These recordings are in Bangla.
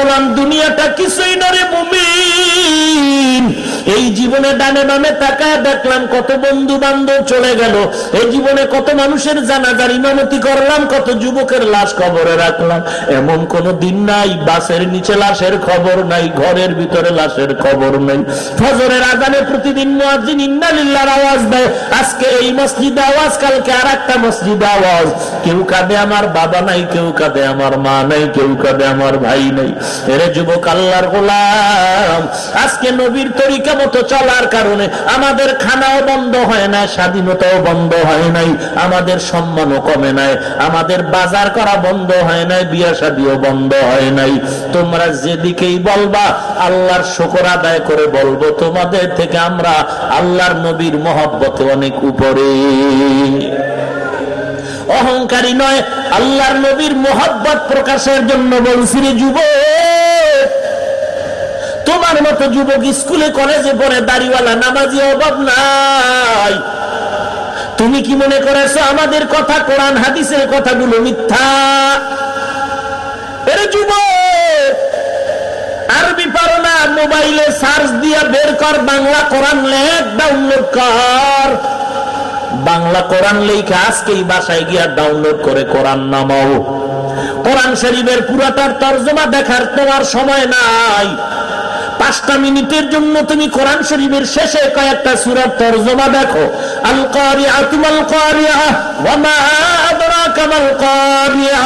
গোলাম দুনিয়াটা কিছুই নরে মুমিন? এই জীবনে ডানে বামে তাকায় দেখলাম কত বন্ধু বান্ধব চলে গেল। এই জীবনে কত মানুষের জানাজার ইমামতি করলাম, কত যুবকের লাশ কবরে রাখলাম। এমন কোন দিন নাই, বাসের নিচে লাশের খবর নাই, ঘরের ভিতরে লাশের খবর নাই। ফজরের আগানে প্রতিদিন মুয়াজ্জিন ইন্নালিল্লাহর আওয়াজ দেয়, আজকে এই মসজিদে আওয়াজ, কালকে আর একটা মসজিদে আওয়াজ। কেউ কাঁদে আমার বাবা নাই, কেউ কাঁদে আমার মা নাই, কেউ কাঁদে আমার ভাই নাই। এরে যুবক আল্লাহর গোলাম, আজকে নবীর তরিকা মতো চলার কারণে আমাদের খানাও বন্ধ হয় না, স্বাধীনতাও বন্ধ হয় নাই, আমাদের সম্মানও কমে নাই, আমাদের বাজার করা বন্ধ হয় নাই, বিয়া শাদিও বন্ধ হয় নাই। তোমরা যেদিকেই বলবা, আল্লাহর শকর আদায় করে বলব, তোমাদের থেকে আমরা আল্লাহর নবীর মহব্বতে অনেক উপরে। অহংকারী নয়, আল্লাহর নবীর মোহাব্বত প্রকাশের জন্য বলছি যুব তোমার মতো যুবক স্কুলে, কলেজে পড়ে দাড়িওয়ালা নামাজি অভাব নাই। তুমি কি মনে করেছ আমাদের কথা, কোরআন, হাদিসের কথাগুলো মিথ্যা? মোবাইলে সার্চ দিয়া বের কর, বাংলা কোরআন লেখ ডাউনলোড কর। বাংলা কোরআন আজকেই বাসায় গিয়া ডাউনলোড করে কোরআন নামাও। কোরআন শরীফের পুরাটার তর্জমা দেখার তোমার সময় নাই। পাঁচটা মিনিটের জন্য তুমি কোরআন শরীফের শেষে কয়েকটা সুরার তর্জমা দেখো। আল কারিয়া তুমাল কারিয়া, ওয়া মা আদরাকা মাল কারিয়া,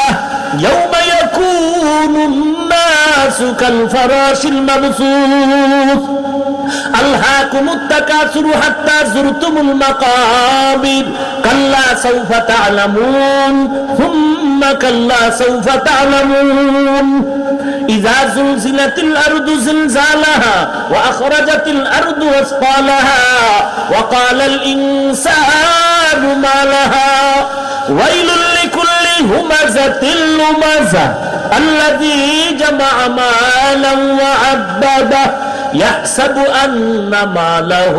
ইয়াউমা ইয়াকুনুন الناس كالفراش المبثوث. ألهاكم التكاثر حتى زرتم المقابر. كلا سوف تعلمون. ثم كلا سوف تعلمون. إذا زلزلت الأرض زلزالها وأخرجت الأرض أثقالها وقال الإنسان ما لها. ويل همزة لمزة الذي جمع مالا وعدده يحسب أن ماله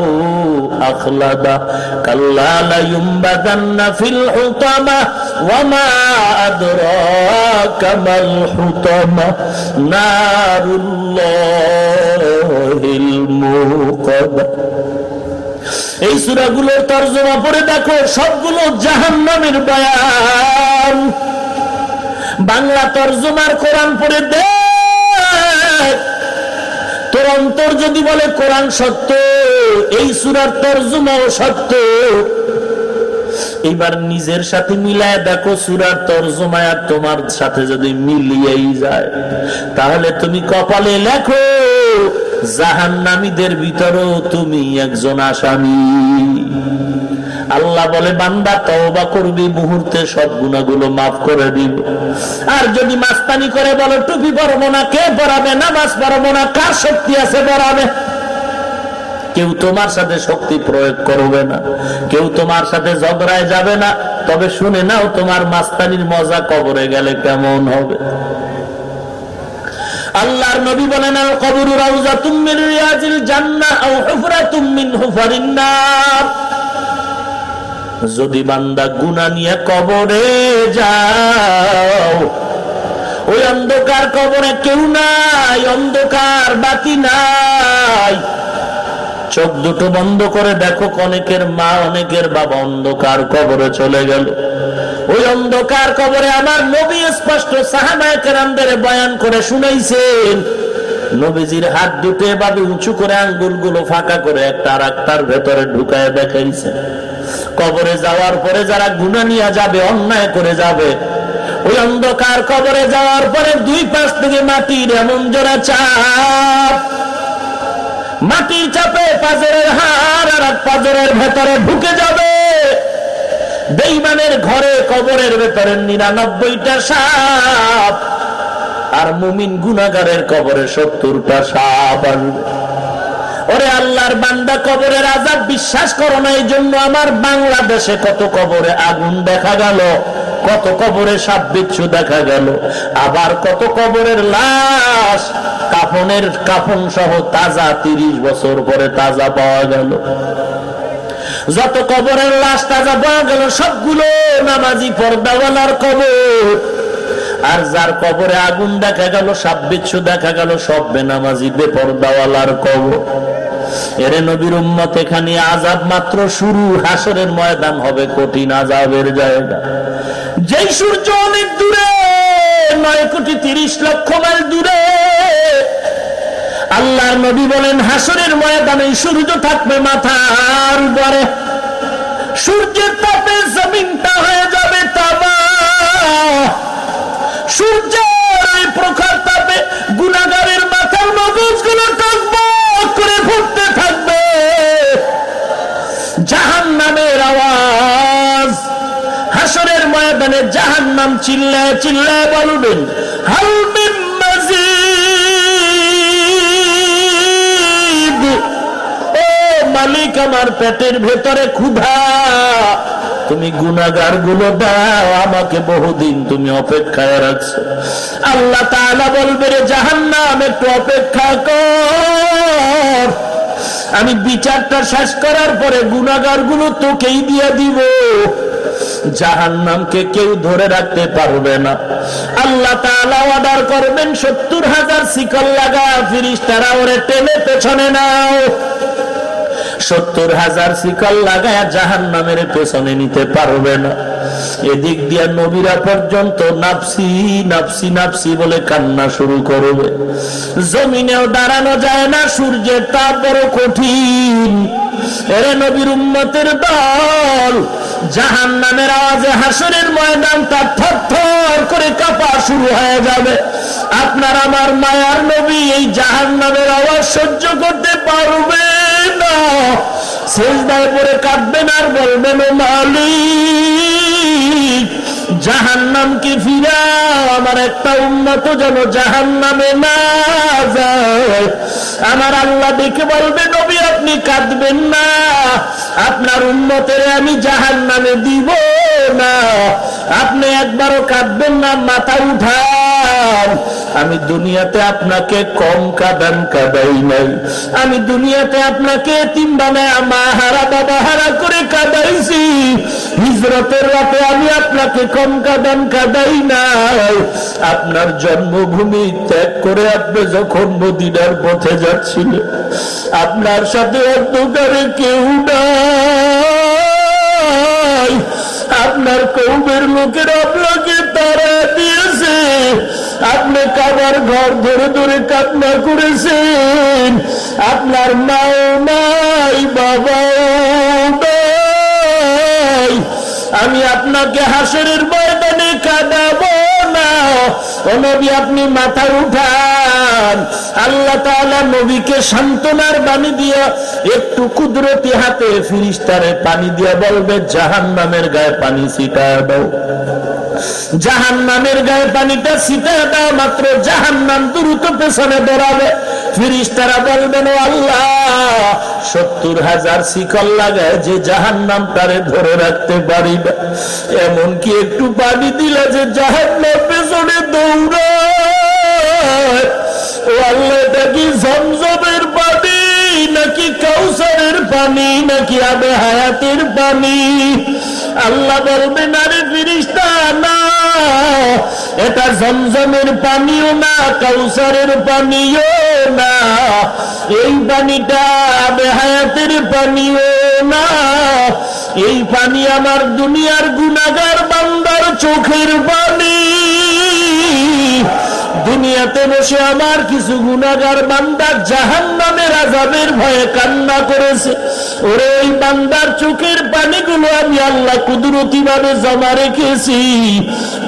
أخلده كلا لينبذن في الحطمة وما أدراك ما الحطمة نار الله الموقدة. এই সুরাগুলোর তর্জমা পড়ে দেখো, সবগুলো জাহান নামের বয়ান। বাংলা তর্জমার কোরআন পড়ে দেখ। তোর অন্তর যদি বলে কোরআন সত্য, এই সুরার তর্জমাও সত্য। এবার নিজের সাথে মিলায় দেখো, সুরার তর্জমায় আর তোমার সাথে যদি মিলিয়েই যায়। তাহলে তুমি কপালে লেখো জাহান্নামীদের ভিতরেও তুমি একজন আসামি। আল্লাহ বলে, বান্দা, তওবা করবি, মুহূর্তে সব গুণাগুলো মাফ করে দিব আর যদি মাস্তানি করে বলো, টুপি পরবো না, কে পড়াবে নামাজ পড়ব না, কার শক্তি আছে পড়াবে কেউ তোমার সাথে শক্তি প্রয়োগ করবে না, কেউ তোমার সাথে ঝগড়ায় যাবে না। তবে শুনে নাও, তোমার মাস্তানির মজা কবরে গেলে কেমন হবে? আল্লাহর নবী বলেন, আল কবর রাউজা তুমিন রিয়াজিল জান্নাহ আও হুফরাতুম মিন হুফারিন নার যদি বান্দা গুনা নিয়ে কবরে যাও, ওই অন্ধকার কবরে কেউ নাই, অন্ধকার বাতি নাই। চোখ দুটো বন্ধ করে দেখো অনেকের মা, অনেকের বাবা অন্ধকার কবরে চলে গেল। ওই অন্ধকার কবরে আমার নবী স্পষ্ট সাহাবায়কেরামদের বয়ান করে শুনাইছেন। নবীজির হাত দুটো এভাবে উঁচু করে আঙ্গুলগুলো ফাঁকা করে একটা আর একটার ভেতরে ঢুকায় দেখাইছে। কবরে যাওয়ার পরে যারা গুণা নিয়ে যাবে, অন্যায় করে যাবে, ওই অন্ধকার কবরে যাওয়ার পরে দুই পাশ থেকে মাটির এমন জোড়া চাপ মাটির চাপে পাজরের হার আর পাজরের ভেতরে ঢুকে যাবে। বেইমানের ঘরে, কবরের ভেতরে নিরানব্বইটা সাপ। আর মুমিন গুনাগারের কবরে সত্তরটা সাপ আসবে। ওরে আল্লাহর বান্দা, কবরের আজাব বিশ্বাস করো না এই জন্য আমার বাংলাদেশে কত কবরে আগুন দেখা গেল। কত কবরে সাপ বিচ্ছু দেখা গেল। আবার কত কবরের লাশ, কাফনের কাফন সহ তাজা তিরিশ বছর পরে তাজা পাওয়া গেল। যত কবরের লাশ তাজা পাওয়া গেল, সবগুলো নামাজি পর্দাওয়ালার কবর। আর যার কবরে আগুন দেখা গেল, সাপ বিচ্ছু দেখা গেল, সব বেনামাজি, বেপরদাওয়ালার কবর। এরে নবীর উম্মত এখানে আজাব মাত্র শুরু। হাসরের ময়দান হবে কঠিন আজাবের জায়গা। যেই সূর্য অনেক দূরে, নয় কোটি তিরিশ লক্ষ মাইল দূরে আল্লাহ নবী বলেন, হাসরের ময়দানে সূর্য থাকবে মাথার উপরে। সূর্যের তাপে জমিনটা হয়ে যাবে তামা। সূর্যের প্রখর তাপে গুণাগারের মাথার মগজগুলো ময়দানে জাহান নাম চিল্লায় চিল্লায় বলবেন মালিক, আমার পেটের ভেতরে ক্ষুধা। তুমি গুনাগারগুলো দাও, আমাকে বহুদিন তুমি অপেক্ষায় রাখছো। আল্লাহ বলবে, রে জাহান্নাম, একটু অপেক্ষা কর। আমি বিচারটা শেষ করার পরে গুনাগারগুলো তোকেই দিয়ে দিব। জাহান নামকে কেউ ধরে রাখতে পারবে না। আল্লাহ অর্ডার করবেন, সত্তর হাজার শিকল লাগা ফিরিস তারা ওরে টেনে পেছনে নাও। সত্তর হাজার শিকল লাগায় জাহান নামের পেছনে নিতে পারবে না। এদিক দিয়া নবীরা পর্যন্ত নাপসি নাপসি নাপসি বলে কান্না শুরু করবে। জমিনেও দাঁড়ানো যায় না, সূর্যের তাপ বড় কঠিন। এরে নবীর উম্মতের দল জাহান নামের আওয়াজে হাসরের ময়দানটা থর থর করে কাপা শুরু হয়ে যাবে। আপনার আমার মায়ার নবী এই জাহান নামের আওয়াজ সহ্য করতে পারবে না। শেষদায় পরে কাঁদবেন আর বলবেন মালিক জাহান নামকে ফিরা, আমার একটা উন্নত যেন জাহান নামে না যায়। আমার আল্লাহ দেখে বলবে, নবী, আপনি কাঁদবেন না। আপনার উন্নতের আমি জাহান নামে দিব না। আপনি একবারও কাঁদবেন না, মাথা উঠান আমি দুনিয়াতে আপনাকে কম কাদান কাদাই নাই। আমি দুনিয়াতে আপনাকে তিন বানায় মা হারা বাবা হারা করে কাদাইছি। হিজরতের রাতে আমি আপনাকে কম কাদান কাদাই নাই। আপনার জন্মভূমি ত্যাগ করে আপনি যখন মদিনার পথে যাচ্ছিলেন, আপনার সাথে অন্ধকারে কেউ নাই। আপনার কৌমের লোকের আপনাকে তারা দিয়েছে আপনি কাবার ঘর ধরে ধরে কান্না করেছেন। আপনার মাও নাই, বাবাও নাই। আমি আপনাকে হাসরের ময়দানে কাঁদাবো ও নবী আপনি মাথা উঠান। আল্লাহ তাআলা নবীকে সান্ত্বনার বাণী দিয়া একটু কুদরতি হাতে ফিরিস্তারে পানি দিয়া বলবে জাহান নামের গায়ে পানি ছিটা দাও। জাহান নামের গায়ে পানিটা ছিটা দাও, মাত্র জাহান নাম দ্রুত পেছনে দৌড়াবে। ফিরিস তারা বলবেন আল্লাহ, সত্তর হাজার শিকল লাগায় যে জাহান নাম তারে ধরে রাখতে পারি না এমনকি একটু পানি দিলে যে জাহান নাম ও কি জমজমের পানি নাকি কাউসারের পানি নাকি আবে হায়াতের পানি আল্লাহ বলবেন আরে ফিরিস্তা, না। এটা জমজমের পানিও না, কাউসারের পানিও না। এই পানিটা আবে হায়াতের পানিও না। এই পানি আমার দুনিয়ার গুনাগার বান্দার চোখের পানি দুনিয়াতে বসে আমার কিছু গুণাগার বান্দার জাহান নামের আজাবের ভয়ে কান্না করেছে। ওরে ওই বান্দার চোখের পানিগুলো আমি আল্লাহ কুদরতি ভাবে জমা রেখেছি।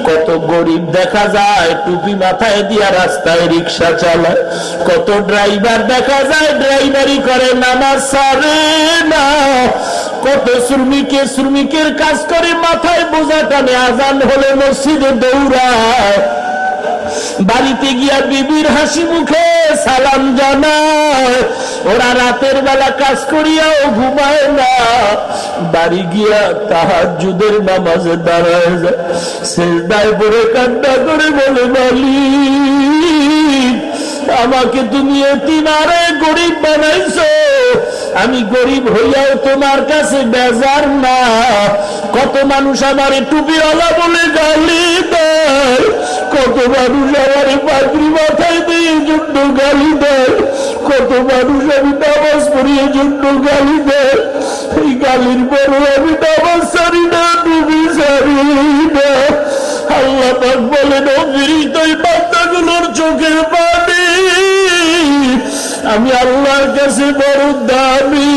কত গরিব দেখা যায়, টুপি মাথায় দিয়া রাস্তায় রিক্সা চালায়। কত ড্রাইভার দেখা যায়, ড্রাইভারি করে, নামাজ সারে না। কত শ্রমিকের শ্রমিকের কাজ করে, মাথায় বোঝা টানে আজান হলে মসজিদে দৌড়ায়। বাড়িতে গিয়া বিবির হাসি মুখে সালাম জানায়, ওরা রাতের বেলা কাজ করিয়াও ঘুমায় না। বাড়ি গিয়া তাহার যুদের নামাজে দাঁড়ায় যায়। শেষদায় পরে কান্না করে বলে, মালিক আমাকে তুমি এতিনারে গরিব বানাইছো। আমি গরিব হইয়াও তোমার কাছে বেজার না। কত মানুষ আমার টুপিওয়ালা বলে গালি দেয়। কত মানুষ আমার পাত্রী মাথায় দিয়ে জন্য গালি দেয়। কত মানুষ আমি নামাজ পড়িয়ে জন্য গালি দেয়। এই গালির পরে আমি নামাজ সারি না তুমি সারি না। আল্লাহ বলেন এই বাচ্চাগুলোর চোখের পানি আমি আল্লাহর কাছে বড় দামি।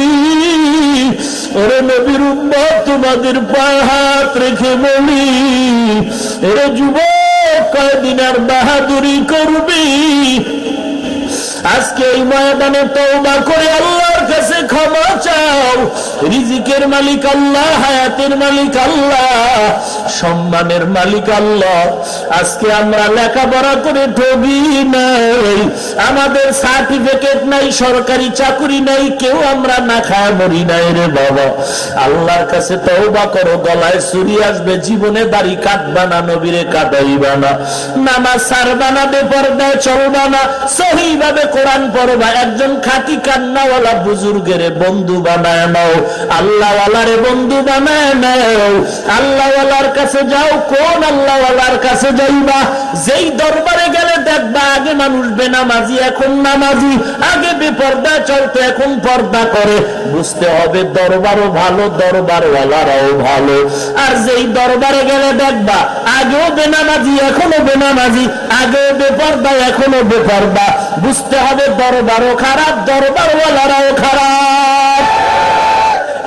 ওরে নবীর উম্মত তোমাদের পায়ে হাত রেখে বলি, এরে যুবক, কয়দিন আর বাহাদুরি করবি? আজকে এই ময়দানে তওবা করে আল্লাহর কাছে ক্ষমা চাও। রিজিকের মালিক আল্লাহ, হায়াতের মালিক আল্লাহ। সম্মানের মালিক আল্লাহ। আজকে আমরা লেখাপড়া করে ঠগি নাই। আমাদের সার্টিফিকেট নাই, সরকারি চাকুরি নাই, কেউ আমরা না খায় মরি নাই রে বাবা। আল্লাহর কাছে তওবা করো, গলায় চুরি আসবে, জীবনে দাড়ি কাটবা না, নবীরে কাটাইবা না। নামাজ সারবা না, বেপরদায় চলবা না সহি ভাবে কোরআন পড়বা। একজন খাটি কান্নাওয়ালা বুজুর্গের বন্ধু বানায় নাও। আল্লাহওয়ালারে বন্ধু বানায় নাও। আল্লাহওয়ালার কাছে যাও, কোন আল্লাহওয়ালার কাছে যাইবা? যেই দরবারে গেলে দেখবা, আগে মানুষ বেনামাজি, এখন নামাজি। আগে বেপর্দা চলতো, এখন পর্দা করে। বুঝতে হবে দরবারও ভালো, দরবারওয়ালারাও ভালো। আর যেই দরবারে গেলে দেখবা, আগেও বেনামাজি, এখনও বেনামাজি। আগেও বেপর্দা, এখনও বেপর্দা। বুঝতে হবে দরবারও খারাপ, দরবারওয়ালারাও খারাপ।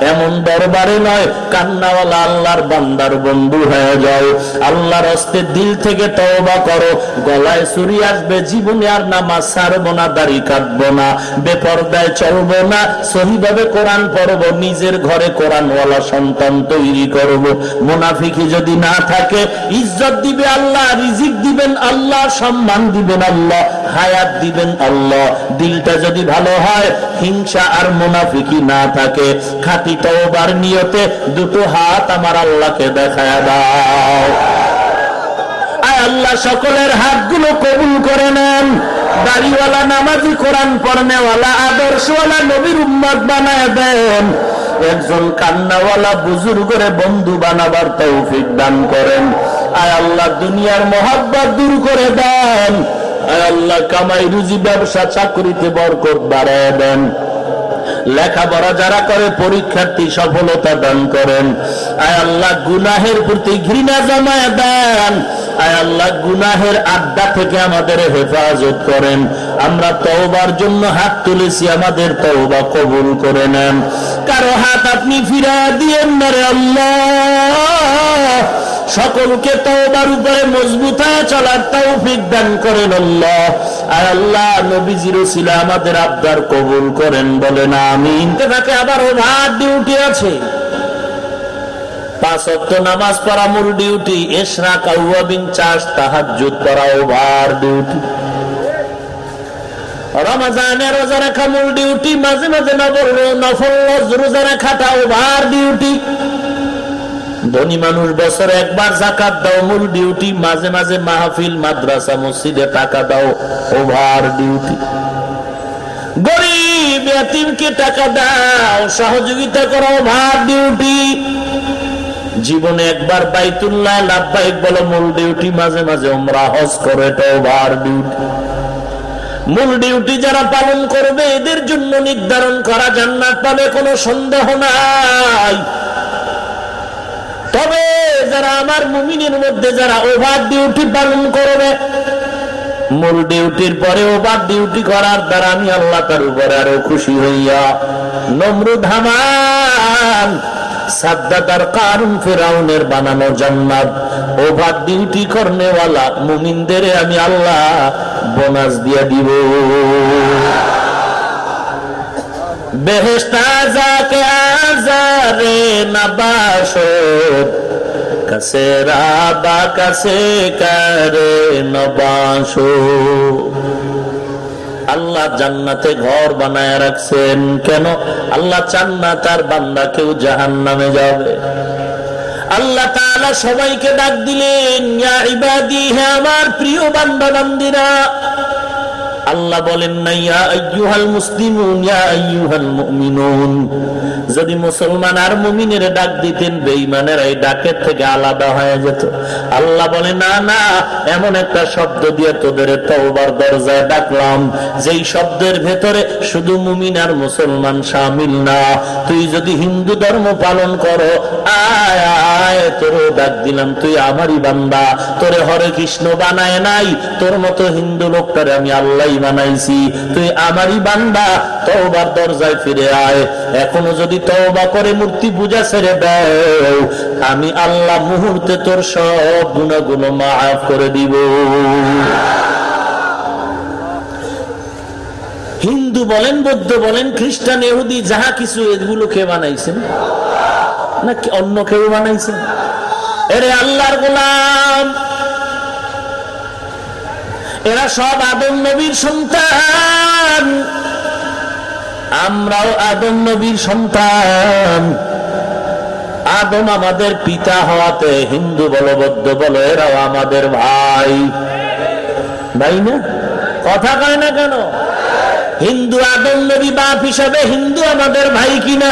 এমন দরবারে নয়, কান্নাওয়ালা আল্লাহর বান্দার বন্ধু হয়ে যাও। আল্লাহর হস্তে দিল থেকে তওবা করো। গলায় চুরি আসবে, জীবনে আর নামাজ ছাড়বো না, দাড়ি কাটবো না, বেপরদায় চলবো না, সহিভাবে কোরআন পড়ব, নিজের ঘরে কোরআনওয়ালা সন্তান তৈরি করব। মুনাফিকি যদি না থাকে, ইজ্জত দিবে আল্লাহ, রিজিক দিবেন আল্লাহ, সম্মান দিবেন আল্লাহ, হায়াত দিবেন আল্লাহ। দিলটা যদি ভালো হয়, হিংসা আর মুনাফিকি না থাকে। খাটি তওবার নিয়তে দুটো হাত আমার আল্লাহকে দেখায় দাও। আল্লাহ, সকলের হাতগুলো কবুল করে নেন। দাড়িওয়ালা, নামাজি, কোরআন পড়নেওয়ালা, আদর্শওয়ালা নবীর উম্মত বানায় দেন। একজন কান্নাওয়ালা বুজুর্গরে বন্ধু বানাবার তৌফিক দান করেন। আয় আল্লাহ, দুনিয়ার মহাব্বত দূর করে দেন। আয় আল্লাহ, কামাই, রুজি, ব্যবসা, চাকরিতে বরকত বাড়ায় দেন। লেখাপড়া যারা করে, পরীক্ষার্থী সফলতা দান করেন। আয় আল্লাহ, গুনাহের প্রতি ঘৃণা জমায় দেন। আয় আল্লাহ, গুনাহের আড্ডা থেকে আমাদের হেফাজত করেন। আমরা তওবার জন্য হাত তুলেছি, আমাদের তওবা কবুল করে নেন। কারও হাত আপনি ফিরা দিয়েন না রে আল্লাহ। সকলকে তওবার উপরে মজবুত হয়ে চলার তৌফিক দান করেন আল্লাহ। আর আল্লাহ নবীজির ছিল আমাদের আবদার কবুল করেন বলেন আমিন। তাকে আবার ওভার ডিউটি আছে। পাঁচ অক্ট নামাজ পড়া মূল ডিউটি কাউয়াবিন চাষ ওভার ডিউটি। রমাজানে রোজা রাখা মূল ডিউটি মাঝে মাঝে নফল রোজা রাখাটা ওভার ডিউটি। ধনী মানুষ বছর একবার জাকাত দাও, মূল ডিউটি মাঝে মাঝে মাহফিল, মাদ্রাসা, মসজিদে টাকা দাও ওভার ডিউটি গরিব এতিমকে টাকা দাও, সহযোগিতা করো ওভার ডিউটি জীবনে একবার বাইতুল্লাহ লাভবাহিক বলো, মূল ডিউটি মাঝে মাঝে ওমরা হজ করো, এটা ওভার ডিউটি মূল ডিউটি যারা পালন করবে, এদের জন্য নির্ধারণ করা জান্নাত পাবে, কোনো সন্দেহ নাই। তবে যারা আমার মুমিনের মধ্যে যারা ওভার ডিউটি পালন করবে, মূল ডিউটির পরে ওভার ডিউটি করার দ্বারা আমি আল্লাহ তার উপরে আরও খুশি হইয়া সাদ্দাতার কারণ ফেরাউনের বানানো ওভার ডিউটি করনেওয়ালা মুমিনদের আমি আল্লাহ বোনাস দিয়ে দিব। বেহেস্তা যাকে আজারে নবাসত কাছে রাবা, কাছে করে আল্লাহ জান্নাতে ঘর বানায় রাখছেন। কেন? আল্লাহ চান না তার বান্দা কেউ জাহান নামে যাবে। আল্লাহ তাআলা সবাইকে ডাক দিলেন আমার প্রিয় বান্দা বান্দিরা আল্লাহ বলেন না ইয়া আইয়ুহাল ইয়া যদি মুসলমান আর মুমিনের ডাক দিতেন বেঈমানের এই ডাকের থেকে আলাদা হয়ে যেত। আল্লাহ বলে, না না, এমন একটা শব্দ দিয়ে তোদের তওবার দরজায় ডাকলাম, যেই শব্দের ভেতরে শুধু মুমিন আর মুসলমান শামিল না। তুই যদি হিন্দু ধর্ম পালন করো, আয় আয় তোর ডাক দিলাম, তুই আমারই বান্দা। তোরে হরে কৃষ্ণ বানায় নাই, তোর মতো হিন্দু লোকটারে আমি আল্লাহ বানাইছি তুই আমারই বান্দা, তওবার দরজায় ফিরে আয়। এখনও যদি তওবা করে মূর্তি পূজা ছেড়ে দেও আমি আল্লাহ মুহূর্তে তোর সব গুণাগুলো মাফ করে দিব। হিন্দু বলেন, বৌদ্ধ বলেন, খ্রিস্টান এহুদি যাহা কিছু, এগুলো কে বানাইছেন? নাকি অন্য কেউ বানাইছেন? এরে আল্লাহর গোলাম! এরা সব আদম নবীর সন্তান। আমরাও আদম নবীর সন্তান। আদম আমাদের পিতা হওয়াতে হিন্দু বলো, বৌদ্ধ বলো, এরাও আমাদের ভাই। ভাই না? কথা কয় না কেন? হিন্দু আদম নবী বাপ হিসাবে হিন্দু আমাদের ভাই কিনা?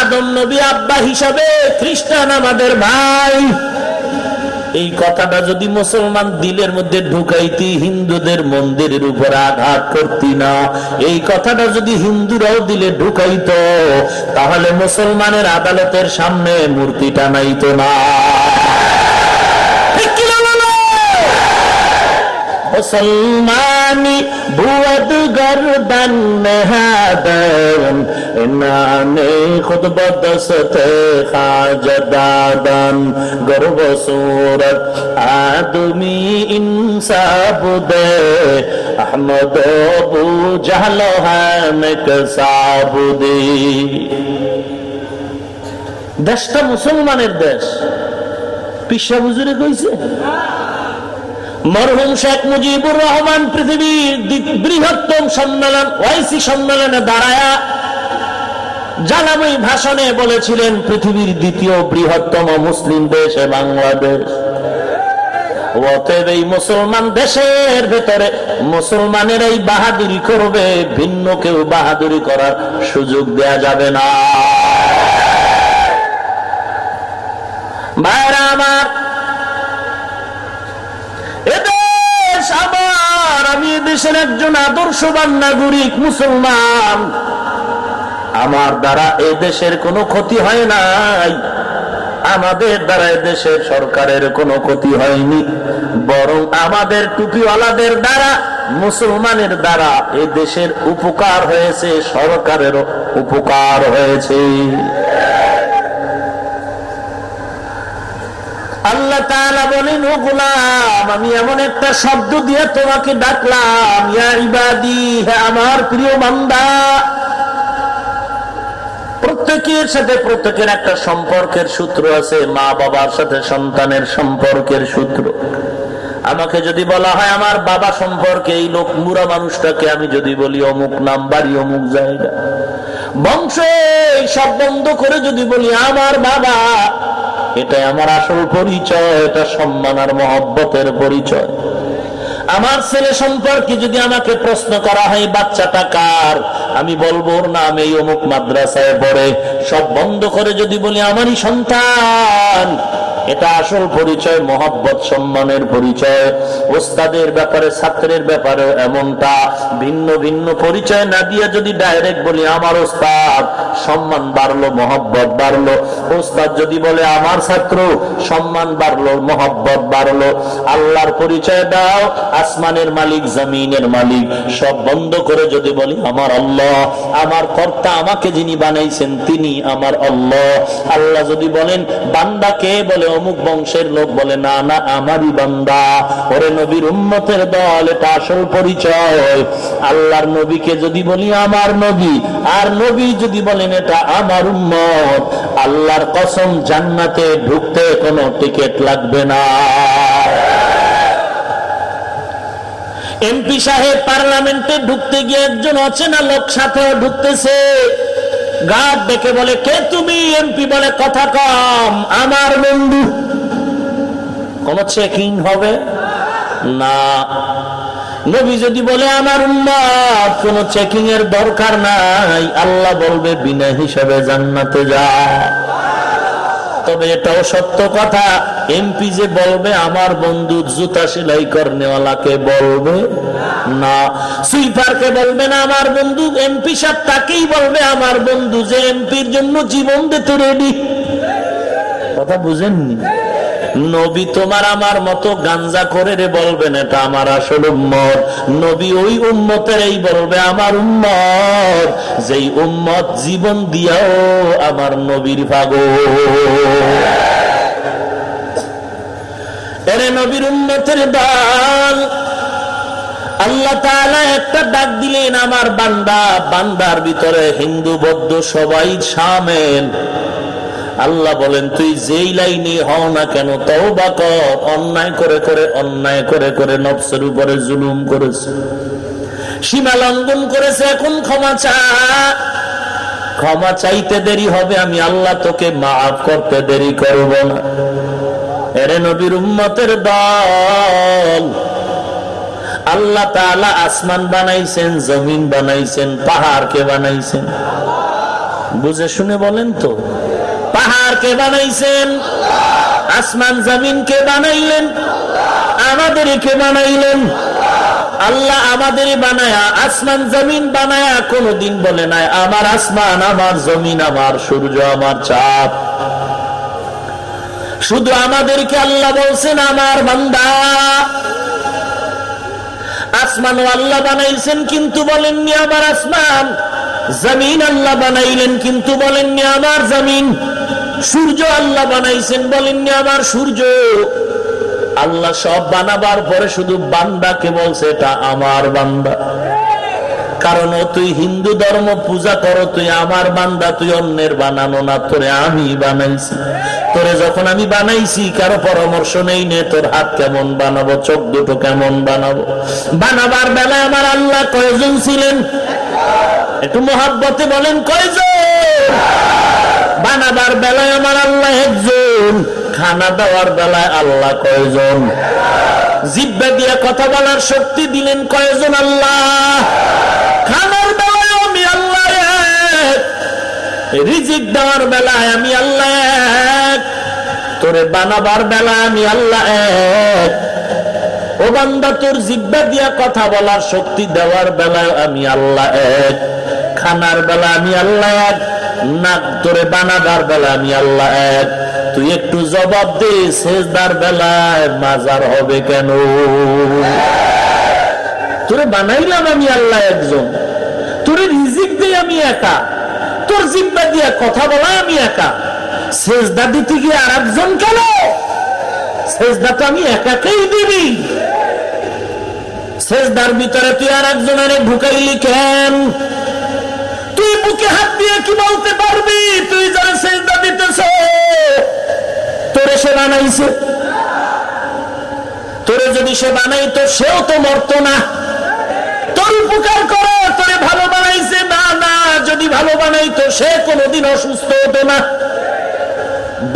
আদম নবী আব্বা হিসাবে খ্রিস্টান আমাদের ভাই। এই কথাটা যদি মুসলমান দিলের মধ্যে ঢুকাইতি, হিন্দুদের মন্দিরের উপর আঘাত করতি না। এই কথাটা যদি হিন্দুরাও দিলে ঢুকাইত, তাহলে মুসলমানের আদালতের সামনে মূর্তি টানাইতো না। মুসলমানি ভুয়দ গরদন হাদন ইনানে খুদ বদসতে খাজদাদন গর্ব সুরত, আদমি ইনসাব দে, আহমদ বু জাহল হামক সাবুদি দেশটা মুসলমানের দেশ। পিসা বুজুরে কইছে, মরহুম শেখ মুজিবুর রহমান পৃথিবীর বৃহত্তম সম্মেলন, ওয়াইসি সম্মেলনে দাঁড়ায়া জানাবই ভাষণে বলেছিলেন পৃথিবীর দ্বিতীয় বৃহত্তম মুসলিম দেশ বাংলাদেশ। মুসলমান দেশের ভেতরে মুসলমানের এই বাহাদুরি করবে, ভিন্ন কেউ বাহাদুরি করার সুযোগ দেয়া যাবে না। ভাইরা আমার এদেশ আমার আমি দেশের একজন আদর্শবান নাগরিক, মুসলমান। আমার দ্বারা এ দেশের কোনো ক্ষতি হয় নাই। আমাদের দ্বারা দেশের সরকারের কোনো ক্ষতি হয়নি। বরং আমাদের টুপিওয়ালাদের দ্বারা, মুসলমানের দ্বারা এ দেশের উপকার হয়েছে সরকারেরও উপকার হয়েছে। আল্লাহ বলেন, ও গোলাম, আমি এমন একটা শব্দ দিয়ে তোমাকে ডাকলাম, ইয়া ইবাদি, হে আমার প্রিয় বান্দা প্রত্যেকের সাথে প্রত্যেকের একটা সম্পর্কের সূত্র আছে, মা বাবার সাথে সন্তানের সম্পর্কের সূত্র। আমাকে যদি বলা হয় আমার বাবা সম্পর্কে এই লোক মুরা মানুষটাকে আমি যদি বলি অমুক নাম বাড়ি, অমুক জায়গা। বংশ সব বন্ধ করে যদি বলি আমার বাবা এটা আমার আসল পরিচয়, এটা সম্মান আর মহব্বতের পরিচয়। আমার ছেলে সম্পর্কে যদি আমাকে প্রশ্ন করা হয়, বাচ্চাটা কার? আমি বলব, ওর নাম এই অমুক মাদ্রাসায় পড়ে। সব বন্ধ করে যদি বলি, আমারই সন্তান। এটা আসল পরিচয়, মহব্বত, সম্মানের পরিচয়। ওস্তাদের ব্যাপারে, ছাত্রের ব্যাপারে এমনটা ভিন্ন ভিন্ন পরিচয় না দিয়ে যদি ডাইরেক্ট বলি, আমার ওস্তাদ, সম্মান বাড়লো, মহব্বত বাড়লো। ওস্তাদ যদি বলে, আমার ছাত্র, সম্মান বাড়লো, মহব্বত বাড়লো। আল্লাহর পরিচয় দাও, আসমানের মালিক, জমিনের মালিক, সব বন্ধ করে যদি বলি, আমার আল্লাহ, আমার কর্তা আমাকে যিনি বানাইছেন, তিনি আমার আল্লাহ। আল্লাহ যদি বলেন, বান্দা কে? বলে অমুক বংশের লোক বলে, না না, আমারই বান্দা। ওরে নবীর উম্মতের দল, এটা আসল পরিচয়। আল্লাহর নবীকে যদি বলি, আমার নবী। আর নবী যদি বলেন, এটা আমার উম্মত। আল্লাহর কসম, জান্নাতে ঢুকতে কোনো টিকিট লাগবে না। এমপি সাহেব পার্লামেন্টে ঢুকতে গিয়ে একজন অচেনা লোক সাথেও ঢুকতেছে। গার্ড ডেকে বলে, কে তুমি? এমপি বলে, কথা কম, আমার বন্ধু। কোন চেকিং হবে? না। নবী যদি বলে, আমার উম্মাদ কোন চেকিং এর দরকার নাই, আল্লাহ বলবে, বিনা হিসাবে জান্নাতে যা। তবে এটাও সত্য কথা। এমপি যে বলবে, আমার বন্ধু জুতা সেলাই করনেওয়ালাকে বলবে না। সুইপারকে বলবে না, আমার বন্ধু এমপি সাহেব তাকেই বলবে, আমার বন্ধু যে এমপির জন্য জীবন দিতে রেডি কথা বুঝেননি? নবী তোমার আমার মতো গাঞ্জা করে রে বলবেন, এটা আমার আসল উম্মত। নবী ওই উম্মতের এই বলবে, আমার উম্মত। যেই উম্মত জীবন দিয়াও আমার নবীর ভাগ আমার বান্দা, বান্দার ভিতরে হিন্দু, বৌদ্ধ সবাই সামেল। আল্লাহ বলেন, তুই যেই লাইনে হও না কেন তাও বা অন্যায় করে করে, অন্যায় করে করে নফসের উপরে জুলুম করেছে। সীমা লঙ্ঘন করেছে, এখন ক্ষমা চা। ক্ষমা চাইতে দেরি হবে, আমি আল্লাহ তোকে মাফ করতে দেরি করব না। এরে নবীর উম্মতের দল। আল্লাহ তাআলা আসমান বানাইছেন, জমিন বানাইছেন, পাহাড়কে বানাইছেন। বুঝে শুনে বলেন তো। পাহাড় কে বানাইছেন, আসমান জমিন কে বানাইলেন আমাদের কে বানাইলেন। আল্লাহ আমাদের বানায়া, আসমান জমিন বানায়া কোনদিন বলে নাই, আমার আসমান, আমার জমিন, আমার সূর্য, আমার চাপ শুধু আমাদেরকে আল্লাহ বলছেন, আমার বান্দা। আসমান আল্লাহ বানাইছেন, কিন্তু বলেননি আমার আসমান। জমিন আল্লাহ বানাইলেন, কিন্তু বলেননি আমার জমিন। সূর্য আল্লাহ বানাইছেন বলেননি আমার সূর্য। আল্লাহ সব বানাবার পরে শুধু বান্দাকে বলছে, এটা আমার বান্দা। কারণ তুই হিন্দু ধর্ম পূজা করো, তুই আমার বান্দা, তুই অন্যের বানানো না, তোরে আমি বানাইছি। তোরে যখন আমি বানাইছি, কারও পরামর্শ নেই নে, তোর হাত কেমন বানাবো, চোখ দুটো কেমন বানাবো? বানাবার বেলায় আমার আল্লাহ কয়জন ছিলেন? একটু মহাব্বতে বলেন, কয়জন? বানাবার বেলায় আমার আল্লাহ একজন, খানা দেওয়ার বেলায় আল্লাহ কয়জন? জিব্বা দিয়া কথা বলার শক্তি দিলেন কয়জন আল্লাহ? খানার বেলায় আমি আল্লাহ রিজিক দেওয়ার বেলায় আমি আল্লাহ তোরে বানাবার বেলায় আমি আল্লাহ এক। তোর জিব্বা দিয়া কথা বলার শক্তি দেওয়ার বেলায় আমি আল্লাহ এক, খানার বেলা আমি আল্লাহ এক। নাক তোরে বানাবার বেলা আমি আল্লাহ এক। তুই একটু জবাব দে শেষদার বেলায় মাজার হবে কেন? তোরে বানাইলাম আমি আল্লাহ একজন। তোরে রিজিক দিয়ে আমি একা। তোর জিব্বা দিয়া কথা বলা আমি একা। শেষদা দিতে গিয়ে আর একজন কেন? শেষদা তো আমি একাকেই দিবি। শেষদার ভিতরে তুই আর একজনের ঢুকাইলি কেন? তুই বুকে হাত দিয়ে কি বলতে পারবি? তুই যারা সেজদা দিতেছ, তোরে সে বানাইছে। তোরে যদি সে বানাইতো, সেও তো মরতো না। তোর উপকার করে, তোরে ভালো বানাইছে। না না, যদি ভালো বানাইতো, সে কোনোদিন অসুস্থ হতো না।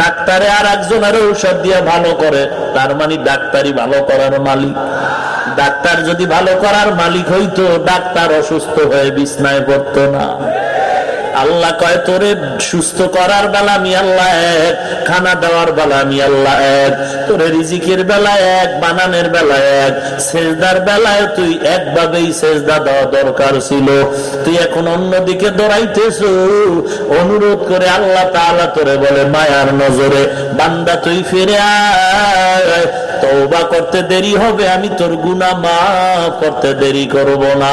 ডাক্তারে আর একজনের ঔষধ দিয়ে ভালো করে, তার মানে ডাক্তারি ভালো করার মালিক। ডাক্তার যদি ভালো করার মালিক হইতো ডাক্তার অসুস্থ হয়ে বিছনায় পড়তো না। আল্লাহ কয়, তোরে সুস্থ করার বেলা আমি আল্লাহ এক, খানা দেওয়ার বেলা আমি আল্লাহ এক, তোরে রিজিকের বেলা এক, বানানের বেলা এক, সেজদার বেলায় তুই একভাবেই সেজদা দেওয়া দরকার ছিল। তুই এখন অন্যদিকে দৌড়াইতেছ, অনুরোধ করে আল্লাহ তাআলা তোরে বলে, মায়ার নজরে বান্দা তুই ফিরে আয় করতে দেরি হবে, আমি তোর গুনাহ মাফ করতে দেরি করব না।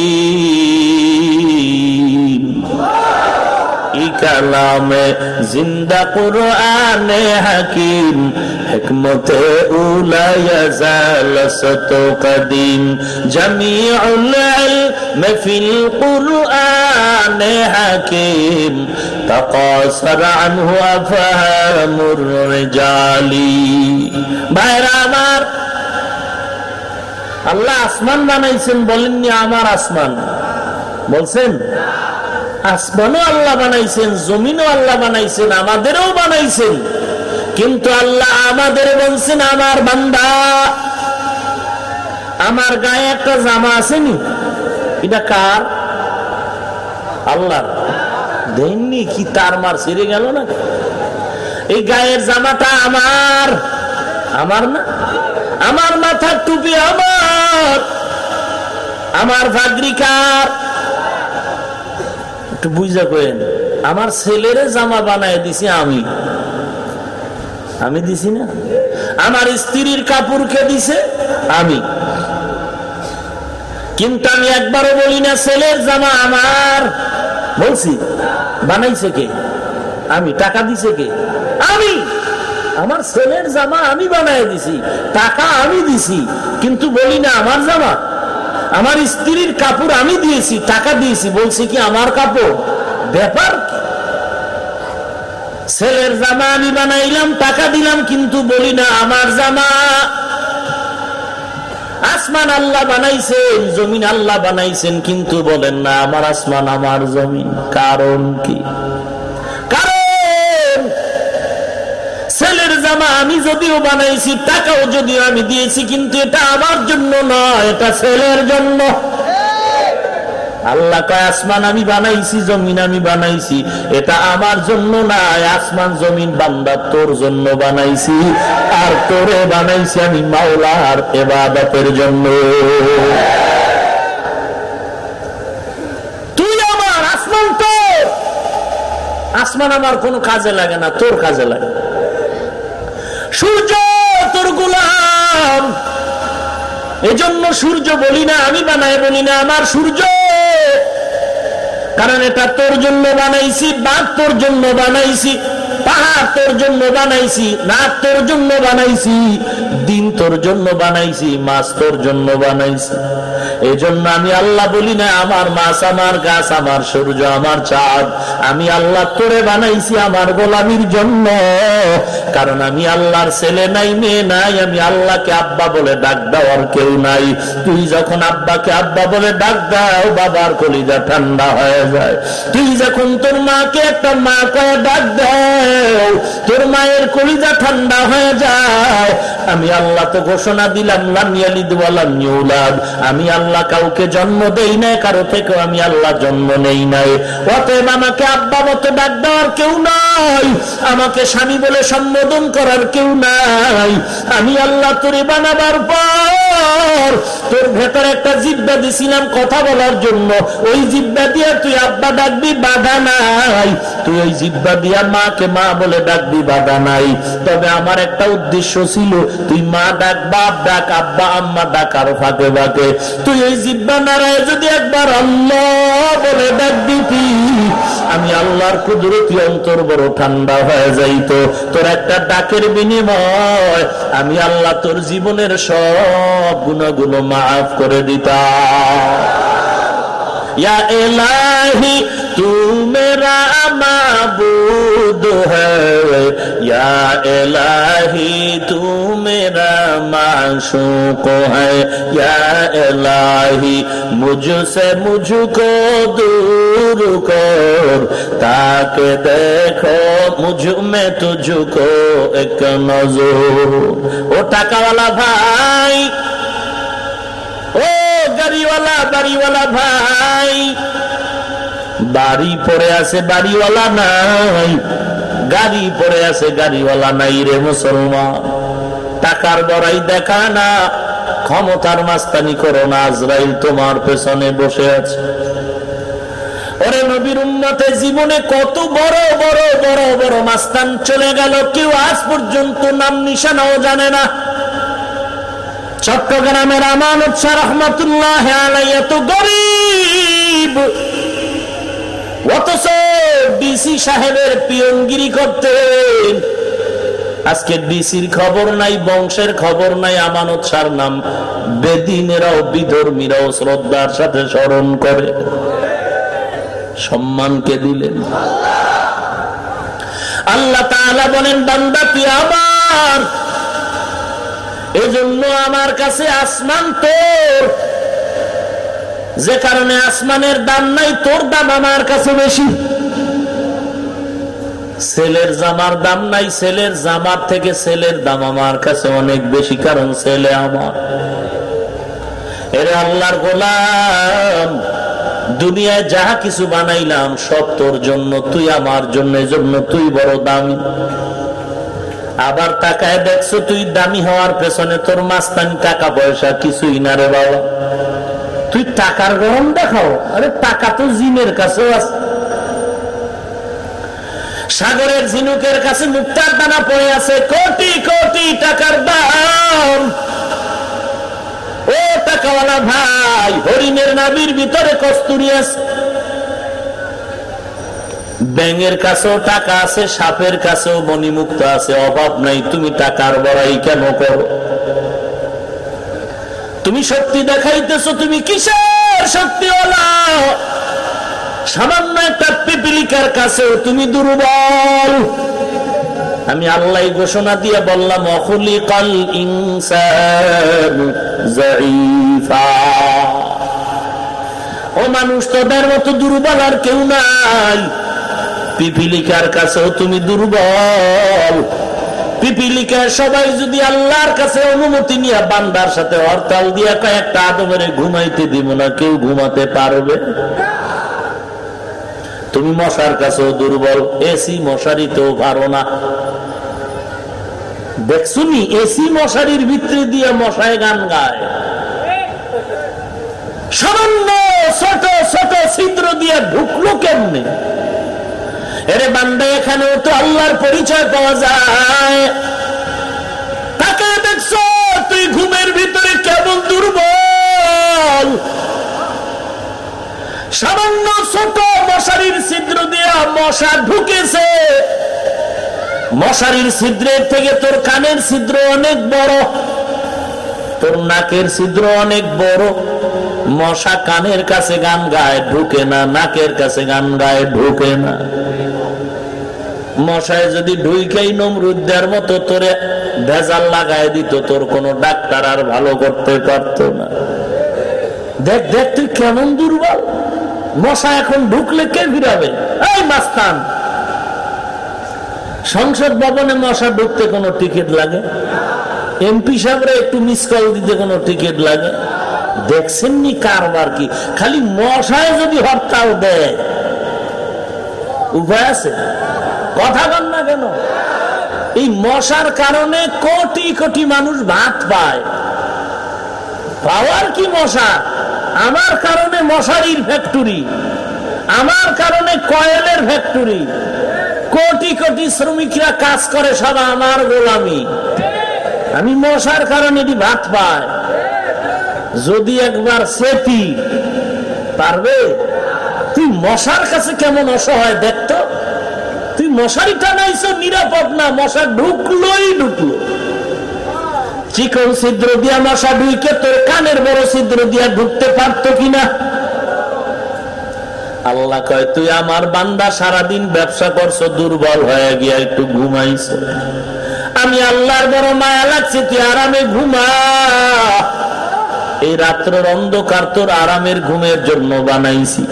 কালামে জিন্দা কুরআনে হাকিম, হিকমতে উলায়া জালসত কদিম। জামিউল ইলম ফিল কুরআনে হাকিম তাকাসার আনহু আফহামুর রিজালি। ভাইরা আমার, আল্লাহ আসমান বানাইছেন, বলেননি আমার আসমান। বলছেন? আসমানও আল্লাহ বানাইছেন, জমিনও আল্লাহ বানাইছেন, আমাদেরও বানাইছেন। কিন্তু আল্লাহ আমাদের বলছেন, আমার বান্দা, আমার গায়ে একটা জামা আসেনি। এটা কার? আল্লাহ দেননি কি তার মার? ছেড়ে গেল না? এই গায়ের জামাটা আমার। আমার না? আমার মাথার টুপি আমার। আমার ভাগ্রিকার একটু বুঝা কেন আমার ছেলের জামা বানায় দিছি আমি। আমি দিছি না। আমার স্ত্রীর কাপড়কে দিছে আমি। কিন্তু আমি একবারও বলি না, ছেলের জামা আমার। বলছি, বানাইছে কে? আমি, টাকা দিছে কে? আমি, আমার ছেলের জামা আমি বানাই দিছি, টাকা আমি দিছি, কিন্তু বলি না আমার জামা। আমার স্ত্রীর কাপড় আমি দিয়েছি, টাকা দিয়েছি, বলছি কি, আমার কাপড়? ব্যাপার কি? ছেলের জামা আমি বানাইলাম, টাকা দিলাম, কিন্তু বলি না, আমার জামা। আসমান আল্লাহ বানাইছেন, জমিন আল্লাহ বানাইছেন, কিন্তু বলেন না, আমার আসমান, আমার জমিন, কারণ কি? জামা আমি যদিও বানাইছি, টাকাও যদিও আমি দিয়েছি, কিন্তু এটা আমার জন্য নয়, এটা ছেলের জন্য। আল্লাহ কয়, আসমান আমি বানাইছি, জমিন আমি বানাইছি, এটা আমার জন্য নাই আসমান, জমিন, বান্দা তোর জন্য বানাইছি, আর তোরে বানাইছি আমি মাওলার এবাদতের জন্য। তুই আমার আসমান তোর। আসমান আমার কোনো কাজে লাগে না, তোর কাজে লাগে সূর্য, তোর গোলাম। এজন্য সূর্য বলি না, আমি বানাই বলি না, আমার সূর্য। কারণ এটা তোর জন্য বানাইছি, বাঘ তোর জন্য বানাইছি। পাহাড় তোর জন্য বানাইছি নাক তোর জন্য বানাইছি, দিন তোর জন্য বানাইছি, মাছ তোর জন্য বানাইছি। এই জন্য আমি আল্লাহ বলি না, আমার মাছ, আমার গাছ, আমার সূর্য, আমার চাঁদ, আমি আল্লাহ তোরে বানাইছি আমার গোলামির জন্য। কারণ আমি আল্লাহর ছেলে নাই, মেয়ে নাই, আমি আল্লাহকে আব্বা বলে ডাক দেওয়ার কেউ নাই। তুই যখন আব্বাকে আব্বা বলে ডাক দাও, বাবার কলিজা ঠান্ডা হয়ে যায়। তুই যখন তোর মাকে একটা মা কয়ে ডাক দাও তোর মায়ের কলিজা ঠান্ডা হয়ে যায় আমি আল্লাহ তো ঘোষণা দিলাম আমি আল্লাহ কাউকে জন্ম দেই নাই, কারও থেকে আমি আল্লাহ জন্ম নেই নাই। অতএব আমাকে আব্বা মতো ডাক দেওয়ার কেউ নাই। আমাকে স্বামী বলে সম্বোধন করার কেউ নাই। আমি আল্লাহ তোরে বানাবার পর তোর ভেতরে একটা জিব্বা দিছিলাম কথা বলার জন্য। ওই জিব্বা দিয়ে তুই আব্বা ডাকবি, বাধা নাই। তুই ওই জিব্বা দিয়া মাকে মা বলে ডাকবি, বাধা নাই। তবে আমার একটা উদ্দেশ্য ছিল, তুই মা ডাক, বাপ ডাক, আব্বা, আম্মা ডাক, আরও ফাঁকে ফাঁকে। তুই এই জিব্বা নারায় যদি একবার আল্লাহ বলে ডাক দিতি, আমি আল্লাহর কুদরতি অন্তর বড় ঠান্ডা হয়ে যাইত। তোর একটা ডাকের বিনিময়, আমি আল্লাহ তোর জীবনের সব গুণাগুলো মাফ করে দিতা ইয়া এলাহি तू मेरा माबूद है या इलाही तू मेरा माशूक है या इलाही मुझसे मुझको दूर कर ताकि देखो मुझ में तुझको एक नजर ओ टाका वाला भाई ও গাড়িওয়ালা বাড়িওয়ালা ভাই বাড়ি পড়ে আছে বাড়িওয়ালা নাই। গাড়ি পড়ে আছে, গাড়িওয়ালা নাই রে মুসলমান। টাকার বড়াই দেখা না, ক্ষমতার মাস্তানি করো না, আজরাইল তোমার পেছনে বসে আছে। ওরে নবীর উন্নতে জীবনে কত বড় বড় বড় বড় মাস্তান চলে গেল, কেউ আজ পর্যন্ত নাম নিশানাও জানে না। চট্টগ্রামের আমানত শাহ রহমতুল্লাহ এত গরিব। অথচ ডিসি সাহেবের পিয়নগিরি করতেন আজকে ডিসির খবর নাই, বংশের খবর নাই, আমানত সার নাম বেদিনেরাও, বিধর্মীরাও শ্রদ্ধার সাথে স্মরণ করে। সম্মানকে দিলেন? আল্লাহ বলেন, বান্দা, তুই আমার এজন্য আমার কাছে আসমান তোর যে কারণে আসমানের দাম নাই, তোর দাম আমার কাছে বেশি। ছেলের জামার দাম নাই ছেলের জামার থেকে ছেলের দাম আমার কাছে অনেক বেশি, কারণ ছেলে আমার। এরে আল্লাহর গোলাম, দুনিয়ায় যাহা কিছু বানাইলাম, সব তোর জন্য, তুই আমার জন্য জন্য তুই বড় দামি। আবার টাকায় দেখছ, তুই দামি হওয়ার পেছনে তোর মাস্তানি টাকা পয়সা কিছুই না রে বাবা। তুই টাকার গরম দেখাও। আরে টাকা তো জিনের কাছেও আছে। সাগরের ঝিনুকের কাছে মুক্তার দানা পড়ে আছে। কোটি কোটি টাকার দাম। ও টাকাওয়ালা ভাই, হরিণের নাবির ভিতরে কস্তুরি আছে। ব্যাঙের কাছেও টাকা আছে, সাপের কাছেও মণিমুক্ত আছে। অভাব নাই, তুমি টাকার বড়াই কেন করো? তুমি শক্তি দেখাইতেছো, তুমি কিসের শক্তিওয়ালা? সামান্য একটা পিপিলিকার কাছেও তুমি দুর্বল। আমি আল্লাহ ঘোষণা দিয়ে বললাম অখলি কাল ও মানুষ তোদের মতো দুর্বল আর কেউ নাই। পিপিলিকার কাছেও তুমি দুর্বল। পিপিলিকার সবাই যদি আল্লাহর কাছে অনুমতি নিয়ে বান্দার সাথে হরতাল দিয়ে কয়েকটা আদমের ঘুমাইতে দিব না, কেউ ঘুমাতে পারবে? তুমি মশার কাছেও দুর্বল এসি মশারিতেও পারো না। দেখছুনি এসি মশারির ভিতরে দিয়ে মশায় গান গায়। সামান্য ছোট ছোট ছিদ্র দিয়ে ঢুকলো কেমনে? এরে বান্দা এখানেও তো আল্লাহর পরিচয় পাওয়া যায়। তাকে দেখছ, তুই ঘুমের ভিতরে কেমন দুর্বল। সামান্য ছোট মশারির ছিদ্র দিয়া মশা ঢুকেছে। মশারির ছিদ্রের থেকে তোর কানের ছিদ্র অনেক বড়, তোর নাকের ছিদ্র অনেক বড়। মশা কানের কাছে গান গায়, ঢুকে না, নাকের কাছে গান গায়, ঢুকে না। মশায় যদি ঢুইকেই নমরুদ্দার মতো তোরে ভেজাল লাগাই দিত, তোর কোন ডাক্তার আর ভালো করতে পারত না। দেখ দেখ, তুই কেমন দুর্বল। মশা এখন ঢুকলে কে ফিরাবে? এই মাস্তান। সংসদ ভবনে মশা ঢুকতে কোনো টিকিট লাগে? এমপি সাহেবরা একটু মিস কল দিতে কোনো টিকিট লাগে? দেখছেননি কারবার কি? খালি মশায় যদি হরতাল দেয়। উপায় আছে? কথা বল না কেন? এই মশার কারণে কোটি কোটি মানুষ ভাত পায়। পাওয়ার কি মশা? আমার কারণে মশারির ফ্যাক্টরি আমার কারণে কয়েলের ফ্যাক্টরি কোটি কোটি শ্রমিকরা কাজ করে সব আমার গোলামি। আমি মশার কারণে এটি ভাত পায়। যদি একবার সেটি পারবে? তুই মশার কাছে কেমন অসহায় দেখতো? মশারি নিরাপদ না, মশা ঢুকলোই ঢুকলো। চিকন ছিদ্র দিয়া মশা ঢুকে তোর কানের বড় ছিদ্র দিয়া ঢুকতে পারত কিনা? আল্লাহ কয়, তুই আমার বান্দা, সারাদিন ব্যবসা করছ, দুর্বল হয়ে গিয়া একটু ঘুমাইছ। আমি আল্লাহর বড় মায়া লাগছে, তুই আরামে ঘুমা। এই রাত্রের অন্ধকার তোর আরামের ঘুমের জন্য বানাইছি।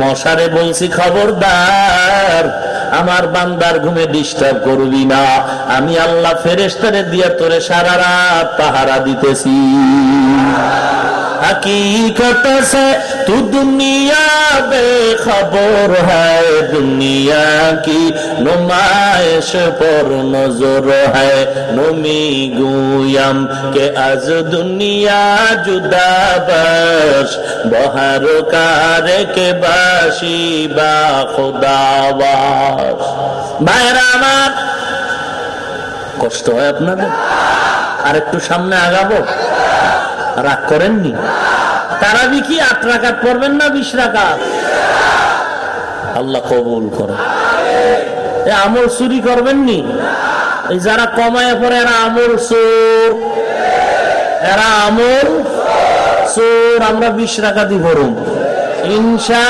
মশারে বলছি, খবরদার আমার বান্দার ঘুমে ডিস্টার্ব করবি না। আমি আল্লাহ ফেরেস্তারে দিয়া তোরে সারা রাত পাহারা দিতেছি। हकीकत से तू दुनिया बेखबर है दुनिया की नुमाइश पर नजर है नमी गुयम के आज दुनिया जुदा बस बहर कार के बासी বা খুদাবাস ভাইরা আমার কষ্ট হয় আপনাদের আর একটু সামনে আগাবো রাগ করেননি? তারা তারাবি কি আট রাকাত পড়বেন না বিশ রাকাত? আল্লাহ কবুল করে আমল চুরি করবেননি? যারা কমায় পরে এরা আমল চোর। এরা আমল চোর। আমরা বিশ টাকা দিব ইনসা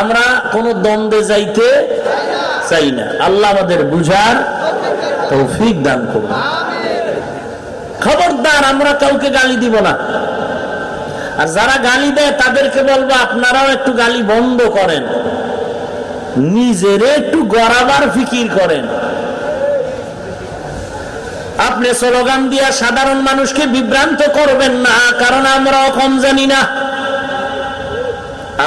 আমরা কোন দ্বন্দ্বে যাইতে চাই না। আল্লাহ আমাদের বুঝার তৌফিক দান করব খবরদার, আমরা কাউকে গালি দিব না। আর যারা গালি দেয়, তাদেরকে বলব, আপনারাও একটু গালি বন্ধ করেন। নিজেরে একটু গড়াবার ফিকির করেন। আপনি স্লোগান দিয়া সাধারণ মানুষকে বিভ্রান্ত করবেন না, কারণ আমরাও কম জানি না।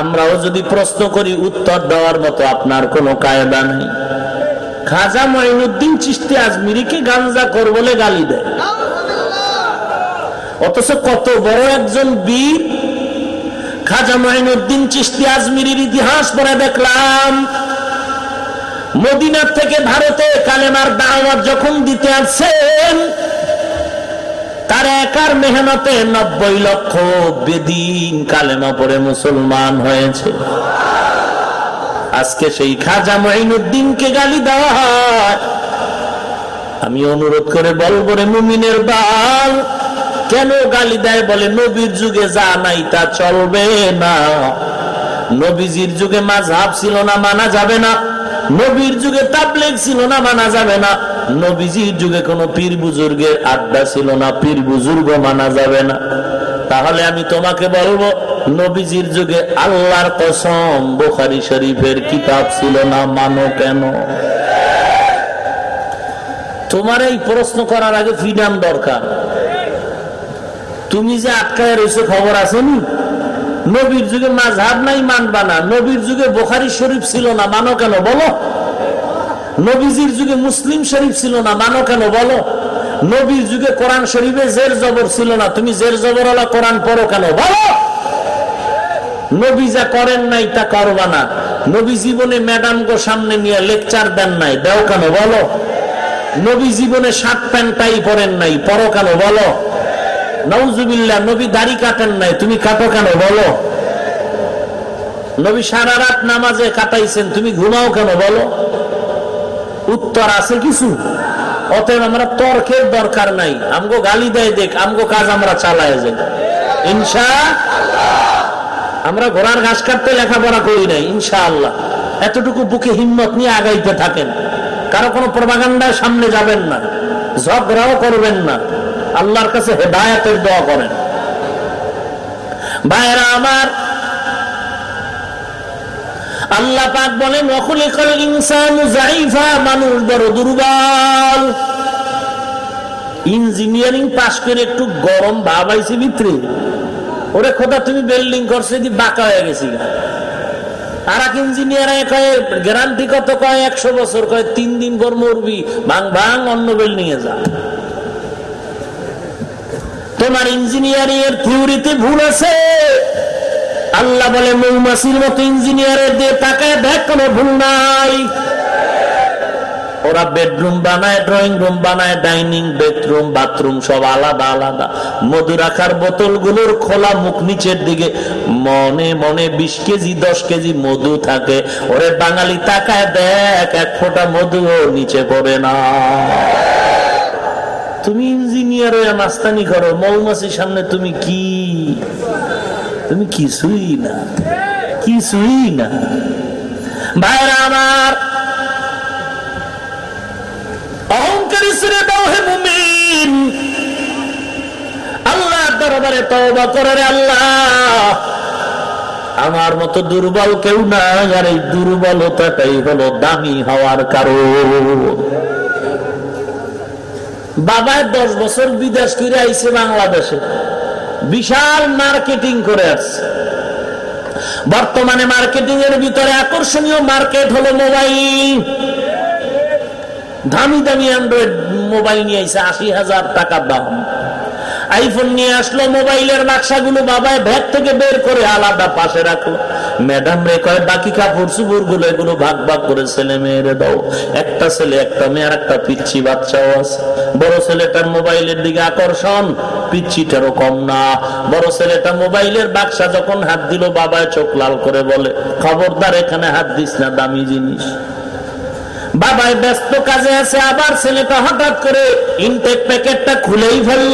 আমরাও যদি প্রশ্ন করি, উত্তর দেওয়ার মতো আপনার কোনো কায়দা নেই। খাজা মঈনুদ্দিন চিস্তি আজমিরিকে গাঞ্জা কর বলে গালি দেয়। অথচ কত বড় একজন বীর। খাজা মঈনুদ্দিন চিস্তি আজমিরির ইতিহাস পরে দেখলাম। মদিনার থেকে ভারতে কালেমার দাওয়াত যখন দিতে আসছেন, তার একার মেহনতে নব্বই লক্ষ বেদিন কালেমা পরে মুসলমান হয়েছে। আজকে সেই খাজা মঈনুদ্দিনকে গালি দেওয়া হয়। আমি অনুরোধ করে বলব রে মুমিনের বাল কেন গালি দেয় বলে, নবীর যুগে যা নাই তা চলবে না। নবীজির যুগে মাঝহাব ছিল না, মানা যাবে না। নবীর যুগে তাবলেগ ছিল না, মানা যাবে না। নবীজির যুগে কোন পীর বুজুর্গের আড্ডা ছিল না, পীর বুজুর্গ মানা যাবে না। তাহলে আমি তোমাকে বলব, নবীজির যুগে আল্লাহর কসম বোখারি শরীফের কিতাব ছিল না, মানো কেন? তোমার এই প্রশ্ন করার আগে ফ্রিডাম দরকার। তুমি যে আটকায় রয়েছে খবর আসেনি নবীর যুগে মাঝহাব নাই মানবা না। নবীর যুগে বোখারি শরীফ ছিল না, মানো কেন বলো? নবীজির যুগে মুসলিম শরীফ ছিল না, মানো কেন বলো? নবীর যুগে কোরআন শরীফে জের জবর ছিল না, তুমি জের জবর কোরআন পড়ো কেন বলো? নবী যা করেন নাই তা করবা না। নবী জীবনে ম্যাডাম গো সামনে নিয়ে লেকচার দেন নাই, দেও কেন বলো? নবী জীবনে শার্ট প্যান্ট টাই পরেন নাই পরো কেন বলো? নৌজুবিল্লা নবী দাড়ি কাটেন নাই। তুমি কাটো কেন? বলো। নবী সারা রাত নামাজে কাটাইছেন, তুমি ঘুমাও কেন? বলো। উত্তর আছে কিছু। অতএব আমরা তর্কের দরকার নাই। আমগো গালি দেয় দেখ, আমগো কাজ আমরা চালাই যাই। ইনশা আমরা ঘোড়ার ঘাস কাটতে লেখাপড়া করি নাই ইনশা আল্লাহ এতটুকু বুকে হিম্মত নিয়ে আগাইতে থাকেন। কারও কোনো প্রবাগান্ডায় সামনে যাবেন না। ঝগড়াও করবেন না। আল্লাহর কাছে হেদায়তের দোয়া করেন। ভাইরা আমার, আল্লাহ পাক বলেন অখলিকল ইনসানু জাইফা মানুষ বড় দুর্বল। ইঞ্জিনিয়ারিং পাশ করে একটু গরম ভাব আইছে ভিতরে। ওরে খোদা, তুমি বিল্ডিং করছে দি বাঁকা হয়ে গেছি আর এক ইঞ্জিনিয়ার কয়ে, গ্যারান্টি কত? কয়, একশো বছর। কয়, তিন দিন পর মরবি ভাং ভাং, অন্য বিল্ডিং এ যা। তোমার ইঞ্জিনিয়ারিং এর থিওরিতে ভুল আছে। আল্লাহ বলে মৌমাসির মতো ইঞ্জিনিয়ারের দিয়ে তাকায় দেখ, কোনো ভুল নাই। ওরা বেডরুম বানায়, ড্রয়িং রুম বানায়, ডাইনিং, বেডরুম, বাথরুম, সব আলাদা আলাদা। মধু রাখার বোতলগুলোর খোলা মুখ নিচের দিকে। মনে মনে বিশ কেজি, দশ কেজি মধু থাকে। ওরে বাঙালি তাকায় দেখ, এক ফোঁটা মধু নিচে পড়ে না। তুমি ইঞ্জিনিয়ার হয়ে মাস্তানি করো, মৌমাছির সামনে তুমি কি? তুমি কিছুই না কিছুই না। ভাইরা আমার আল্লাহ। আমার মতো দুর্বল কেউ না বাবায় দশ বছর বিদেশ করে আইছে বাংলাদেশে। বিশাল মার্কেটিং করে আসছে। বর্তমানে মার্কেটিং এর ভিতরে আকর্ষণীয় মার্কেট হলো মোবাইল। দামি দামি অ্যান্ড্রয়েড মোবাইল নিয়ে আইছে আশি হাজার টাকা দাম। আইফোন নিয়ে আসলো, মোবাইলের বাক্সাগুলো বাবায় ব্যাগ থেকে বের করে আলাদা পাশে রাখল। ম্যাডাম রে কয়, বাকি কাপড় চুপুরগুলো এগুলো ভাগ ভাগ করে ছেলে মেয়েরে দাও। একটা ছেলে, একটা মেয়ে, আর একটা পিচ্ছি বাচ্চাও আছে। বড় ছেলেটার মোবাইলের দিকে আকর্ষণ পিচ্ছিটারও কম না। বড় ছেলেটা মোবাইলের বাক্সা যখন হাত দিল, বাবায় চোখ লাল করে বলে, খবরদার, এখানে হাত দিস না, দামি জিনিস। বাবাই ব্যস্ত কাজে আছে, আবার ছেলেটা হঠাৎ করে ইনটেক প্যাকেটটা খুলেই ফেলল।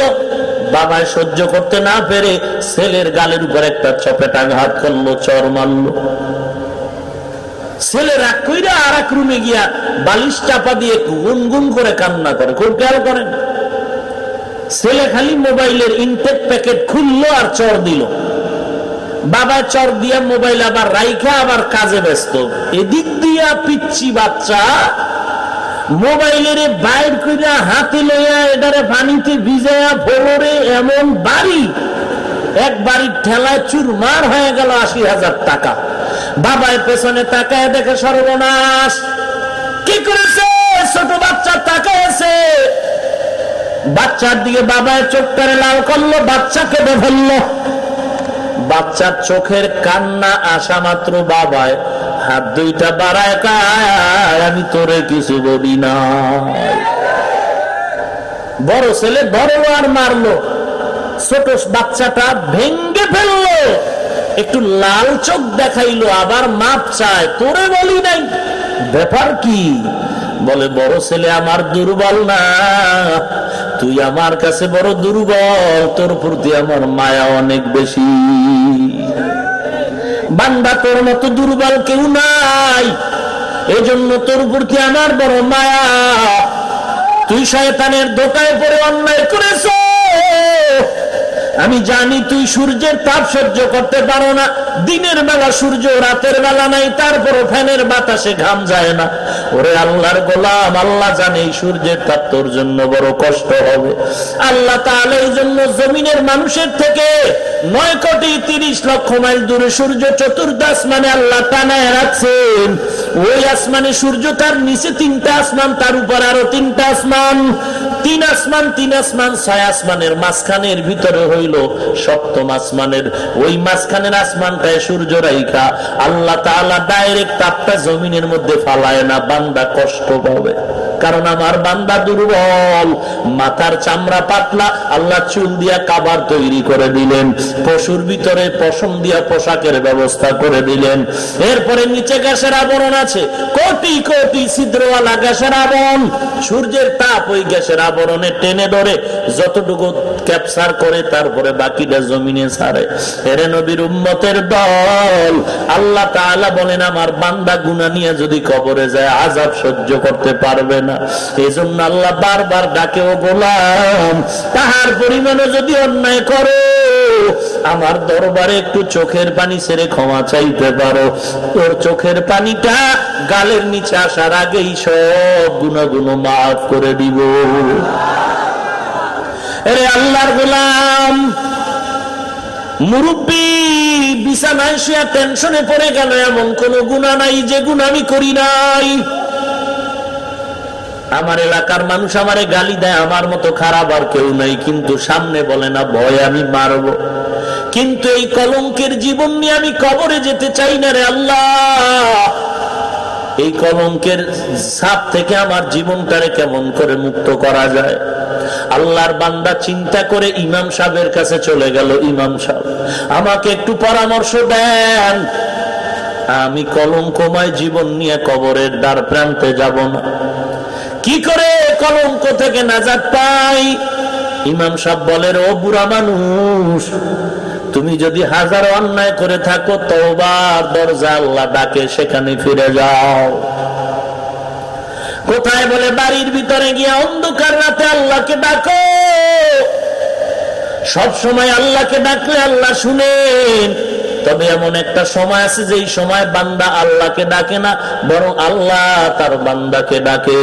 বাবায় সহ্য করতে না পেরে ছেলের গালের উপর একটা চপেটা ঘাত করল, চর মারলো। ছেলে রাগ কইরা আর এক রুমে গিয়া বালিশ চাপা দিয়ে গুনগুন করে কান্না করে। খুব খেয়াল করেন। ছেলে খালি মোবাইলের ইনটেক প্যাকেট খুললো আর চর দিল। বাবা চর দিয়া মোবাইল আবার রাইখা আবার কাজে ব্যস্ত। এদিক দিয়া পিচ্ছি বাচ্চা মোবাইলের বাইর কইরা হাতে লইয়া এটারে পানিতে ভিজাইয়া ভোরে এমন বাড়ি, এক বাড়ির ঠেলায় চুরমার হয়ে গেল আশি হাজার টাকা। বাবার পেছনে তাকায় দেখে সর্বনাশ। কি করেছে? ছোট বাচ্চা তাকায়ছে বাচ্চার দিকে বাবায় চোখ চোখটারে লাল করল, বাচ্চা বাচ্চাকে ফেলল। বাচ্চার চোখের কান্না আসা মাত্র বাবায় হাত দুইটা বাড়ায় কায়, আমি তোরে কিছু বলি না। বড় ছেলে বড় আর মারলো, ছোট বাচ্চাটা ভেঙ্গে ফেলল, একটু লাল চোখ দেখাইলো, আবার মাপ চায়, তোরে বলি নাই। ব্যাপার কি? বলে, বড় ছেলে আমার দুর্বল না, তুই আমার কাছে বড় দুর্বল, তোর প্রতি আমার মায়া অনেক বেশি। বান্দা তোর মতো দুর্বল কেউ নাই। এজন্য তোর প্রতি আমার বড় মায়া। তুই শয়তানের দোকায় পরে অন্যায় করেছ। আমি জানি তুই সূর্যের তাপ সহ্য করতে পারো না। দিনের বেলা সূর্য, রাতের বেলা নাই, তারপরও ফ্যানের বাতাসে ঘাম যায় না। ওরে আল্লাহর গোলাম, আল্লাহ জানে সূর্যের তাপ তোর জন্য বড় কষ্ট হবে। আল্লাহ তাহলে এই জন্য জমিনের মানুষের থেকে নয় কোটি তিরিশ লক্ষ মাইল দূরে সূর্য চতুর্থ আসমানে আল্লাহ টানায় রাখছেন। ওই আসমানে সূর্য তার নিচে তিনটা আসমান, তার উপর আরও তিনটা আসমান। তিন আসমান তিন আসমান, ছয় আসমানের মাঝখানের ভিতরে হইল সপ্তম আসমানের। ওই মাঝখানের আসমানটায় সূর্য রাইখা, আল্লাহ তাআলা ডাইরেক্ট তাপটা জমিনের মধ্যে ফালায় না, বান্দা কষ্ট পাবে। কারণ আমার বান্দা দুর্বল। মাথার চামড়া পাতলা, আল্লাহ চুল দিয়া কাবার তৈরি করে দিলেন। পশুর ভিতরে পশম দিয়া পোশাকের ব্যবস্থা করে দিলেন। এরপরে নিচে গ্যাসের আবরণ আছে। কোটি কোটি ছিদ্রওয়ালা গ্যাসের আবরণ। সূর্যের তাপ ওই গ্যাসের আবরণে টেনে ধরে, যতটুকু ক্যাপচার করে, তারপরে বাকিটা জমিনে ছাড়ে এরে নবীর উম্মতের দল আল্লাহ বলেন, আমার বান্দা গুনা নিয়ে যদি কবরে যায় আজাব সহ্য করতে পারবে না। এই জন্য আল্লাহ বারবার ডাকেও গোলাম, তাহার পরিমাণে যদি অন্যায় করো, আমার দরবারে একটু চোখের পানি ছেড়ে ক্ষমা চাইতে পারো। তোর চোখের পানিটা গালের নিচে আসার আগেই সব গুণাগুণ মাফ করে দিব। আল্লাহর গোলাম মুরব্বী, বিছানায় শুয়া টেনশনে পড়ে গেল, এমন কোন গুণা নাই যে গুণ আমি করি নাই। আমার এলাকার মানুষ আমারে গালি দেয়, আমার মতো খারাপ আর কেউ নাই, কিন্তু সামনে বলে না, ভয় আমি মারব। কিন্তু এই কলঙ্কের জীবন নিয়ে আমি কবরে যেতে চাই না রে আল্লাহ। এই কলঙ্কের সাপ থেকে আমার জীবনটারে কেমন করে মুক্ত করা যায়? আল্লাহর বান্দা চিন্তা করে ইমাম সাহেবের কাছে চলে গেল, ইমাম সাহেব, আমাকে একটু পরামর্শ দেন। আমি কলঙ্কময় জীবন নিয়ে কবরের দ্বার প্রান্তে যাব না। কি করে কলঙ্ক থেকে নাজাদ পাই? ইমাম সাহেব বলেন, ও বুড়া মানুষ তুমি যদি হাজার অন্যায় করে থাকো তোবার দরজা আল্লাহ ডাকে, সেখানে ফিরে যাও। কোথায় বলে বাড়ির ভিতরে গিয়ে অন্ধকার রাতে আল্লাহকে ডাকো? সব সময় আল্লাহকে ডাকলে আল্লাহ শুনেন। তবে এমন একটা সময় আছে যে সময় বান্দা আল্লাহকে ডাকে না, বরং আল্লাহ তার বান্দাকে ডাকে।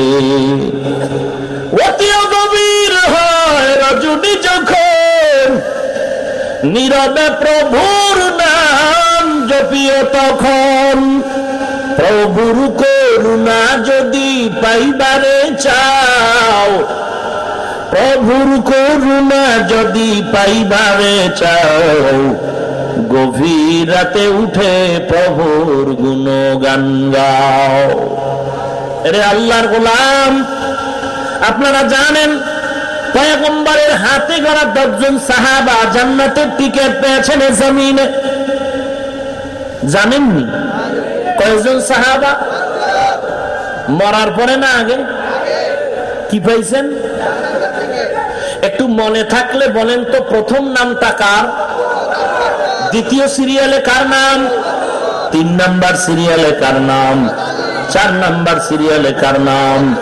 অতিও নীরবে প্রভুর নাম জপিও তখন। প্রভুর করুণা যদি পাইবারে চাও, প্রভুর করুণা যদি পাইবারে চাও, গভীর রাতে উঠে প্রভুর গুণগান গাও। রে আল্লাহর গোলাম, আপনারা জানেন পয়গম্বরের হাতে গড়া দশজন সাহাবা জান্নাতের টিকিট পেয়েছেন জমিনে। জানেননি? কয়েকজন সাহাবা? মরার পরে না আগে? কি পাইছেন? একটু মনে থাকলে বলেন তো, প্রথম নামটা কার? দ্বিতীয় সিরিয়ালে কার নাম? তিন নাম্বার সিরিয়ালে কার নাম? চার নাম্বার সিরিয়ালে কার নাম?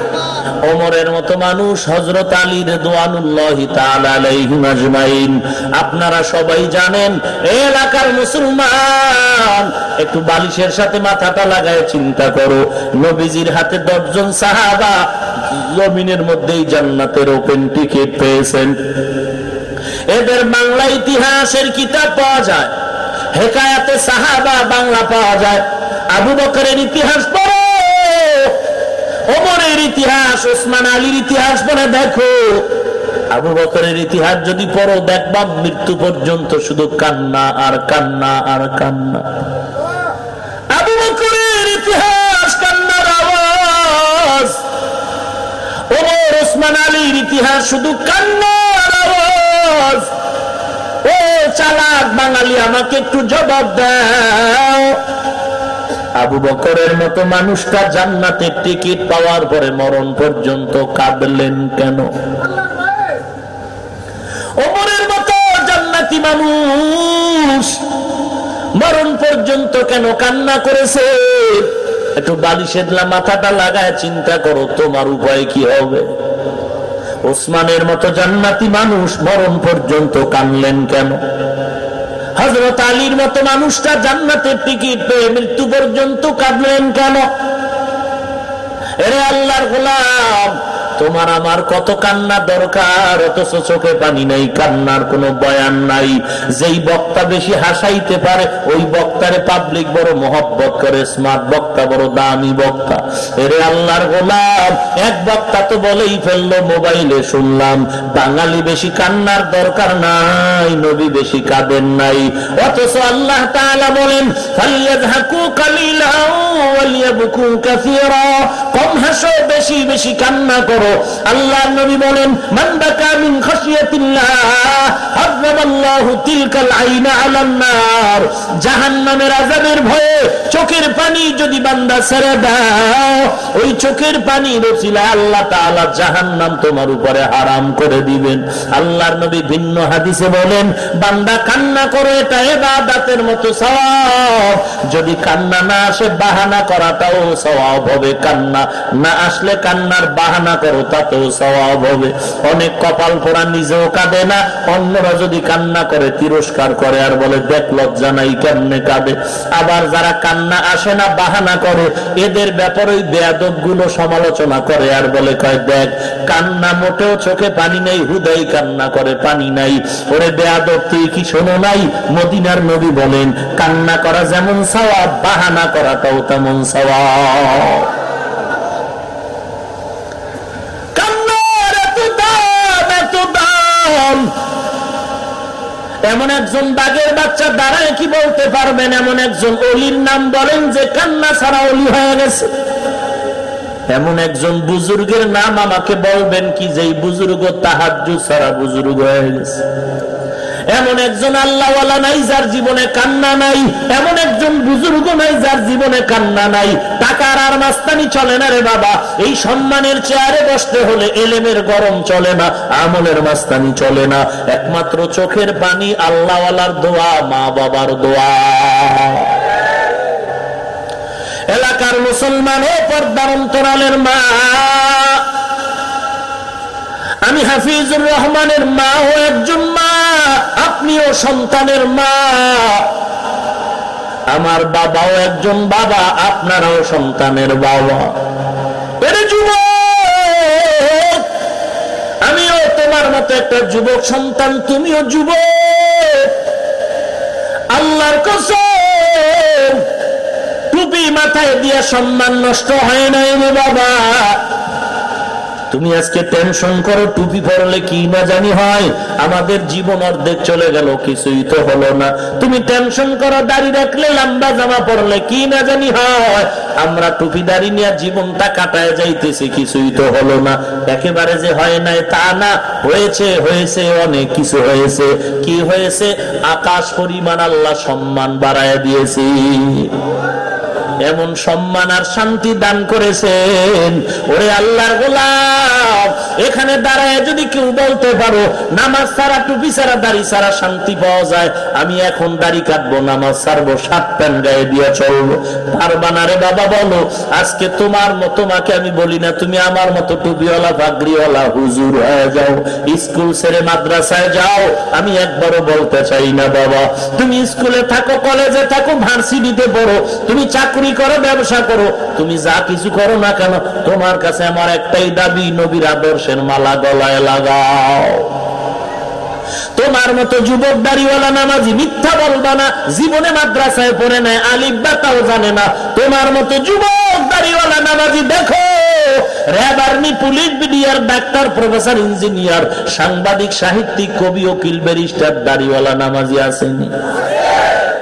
ওমরের মতো মানুষ হজরত আলীর দোয়ানুল্লাহিমাইন আপনারা সবাই জানেন এলাকার মুসলমান, একটু বালিশের সাথে মাথাটা লাগায় চিন্তা করো। নবীজির হাতে দশজন সাহাবা জমিনের মধ্যেই জান্নাতের ওপেন টিকিট পেয়েছেন। এদের বাংলা ইতিহাসের কিতাব পাওয়া যায়, হেকায়াতে সাহাবা বাংলা পাওয়া যায়। আবু বকরের ইতিহাস পড়ো ওমরের ইতিহাস, ওসমান আলীর ইতিহাস পড়ে দেখো। আবু বকরের ইতিহাস যদি পড়ো, দেখবা মৃত্যু পর্যন্ত শুধু কান্না আর কান্না আর কান্না। আবু বকরের ইতিহাস, কান্নার আওয়াজ। ওমর ওসমান আলীর ইতিহাস শুধু কান্নার আওয়াজ। ও চালাক বাঙালি, আমাকে একটু জবাব দাও। আবু বকরের মতো মানুষটা জান্নাতের টিকিট পাওয়ার পরে মরণ পর্যন্ত কাঁদলেন কেন? ওমরের মতো জান্নাতি মানুষ মরণ পর্যন্ত কেন কান্না করেছে? একটু বালিশের মাথাটা লাগায় চিন্তা করো, তোমার উপায় কি হবে? ওসমানের মতো জান্নাতি মানুষ মরণ পর্যন্ত কানলেন কেন? হজরত আলীর মতো মানুষটা জান্নাতের টিকিট পেয়ে মৃত্যু পর্যন্ত কাঁদলেন কেন? এরে আল্লাহর গোলাম তোমার আমার কত কান্না দরকার, অথচ চোখে পানি নাই, কান্নার কোন বয়ান নাই। যেই বক্তা বেশি হাসাইতে পারে, ওই বক্তারে পাবলিক বড় মহব্বত করে স্মার্ট বক্তা, বড় দামি বক্তা। এরে আল্লাহর গোলাম, এক বক্তা তো বলেই ফেলল, মোবাইলে শুনলাম, বাঙালি বেশি কান্নার দরকার নাই, নবী বেশি কাঁদেন নাই। অথচ আল্লাহ তাআলা বলেন কম হাসো, বেশি বেশি কান্না করো। আল্লাহ নবী বলেন, মান খাশিয়াতিল্লাহ তিলকাল আইনা আলান নার। জাহান্নামের আযাবের ভয়ে চোখের পানি যদি বান্দা ছেড়ে দাও, ওই চোখের পানি আল্লাহ তাআলা জাহান্নাম তোমার উপরে হারাম করে দিবেন। আল্লাহর নবী ভিন্ন হাদিসে বলেন, বান্দা কান্না করো এটা ইবাদতের মতো সওয়াব। যদি কান্না না আসে, বাহানা করাটাও সওয়াব হবে। কান্না না আসলে কান্নার বাহানা করো তাতেও সওয়াব হবে। অনেক কপাল পোড়া নিজেও কাঁদে না, অন্যরা যদি কান্না করে, তিরস্কার করে আর বলে, দেখ, লজ্জা নাই, কেমনে কাঁদে? আবার যারা কান্না আসে না, বাহানা করে, এদের ব্যাপারে ওই বেয়াদবগুলো সমালোচনা করে আর বলে, কয়, দেখ, কান্না মোটেও চোখে পানি নেই, হুদাই কান্না করে, পানি নাই। ওরে বেয়াদব, তুই কি শোনো নাই? মদিনার নবী বলেন, কান্না করা যেমন সওয়াব, বাহানা করাটাও তেমন সওয়াব। এমন একজন বাঘের বাচ্চা দাঁড়ায় কি বলতে পারবেন? এমন একজন অলির নাম বলেন যে কান্না ছাড়া অলি হয়ে গেছে। এমন একজন বুজুর্গের নাম আমাকে বলবেন কি যে বুজুর্গ তাহার ছাড়া বুজুর্গ হয়ে গেছে। এমন একজন আল্লাহওয়ালা নাই যার জীবনে কান্না নাই, এমন একজন বুজুর্গ নাই যার জীবনে কান্না নাই। টাকার আর মাস্তানি চলে না রে বাবা। এই সম্মানের চেয়ারে বসতে হলে এলেমের গরম চলে না, আমলের মাস্তানি চলে না। একমাত্র চোখের পানি আল্লাহওয়ালার দোয়া, মা বাবার দোয়া। এলাকার মুসলমান ও পর্দার অন্তরালের মা। আমি হাফিজুর রহমানের মা ও একজন মা। আপনিও সন্তানের মা। আমার বাবাও একজন বাবা, আপনারাও সন্তানের বাবা। আমিও তোমার মতো একটা যুবক সন্তান, তুমিও যুবক। আল্লাহর কসম, টুপি মাথায় দিয়ে সম্মান নষ্ট হয় নাই বাবা। তুমি আজকে টেনশন করো টুপি পরলে কি না জানি হয়। আমাদের জীবন অর্ধেক চলে গেল, কিছুই তো হলো না। তুমি টেনশন করো, দাড়ি রাখলে লম্বা জামা পরলে কি না জানি হয়। আমরা টুপি, দাড়ি নিয়ে জীবনটা কাটায় যাইতেছি, কিছুই তো হলো না। একেবারে যে হয় নাই তা না। হয়েছে হয়েছে, অনেক কিছু হয়েছে। কি হয়েছে? আকাশ পরিমাণ আল্লাহ সম্মান বাড়ায় দিয়েছি। এমন সম্মান আর শান্তি দান করেছেন। ওরে আল্লাহর গোলাপ, এখানে দাঁড়ায় যদি কেউ বলতে পারো, নামাজ সারা টুপি সারা দাড়ি সারা শান্তি পাওয়া যায়। আমি এখন দাড়ি কাটবো, নামাজ সারবো সাত প্যান গায়ে দিয়ে চলবো। পারবানা রে বাবা, বলো, আজকে তোমার তোমাকে আমি বলি না, তুমি আমার মতো টুপিওয়ালা, ভাগরিওয়ালা, হুজুর হয়ে যাও, স্কুল ছেড়ে মাদ্রাসায় যাও। আমি একবারও বলতে চাই না বাবা, তুমি স্কুলে থাকো, কলেজে থাকো, ভার্সিটিতে পড়ো, তুমি চাকরি চাকরি করো, ব্যবসা করো। তুমি যা কিছু করো না কেন, তোমার কাছে আমার একটাই দাবি, নবীর আদর্শের মালা গলায় লাগাও। তোমার মতো যুবক নামাজি, মিথ্যা বলবা না, জীবনে মাদ্রাসায় পড়ে নেয়, আলিফ তাও জানে না। তোমার মতো যুবক নামাজি, দেখো ইঞ্জিনিয়ার, সাংবাদিক, সাহিত্যিক, কবি কিল ব্যারিস্টার, দাড়িওয়ালা, নামাজি আসেনি।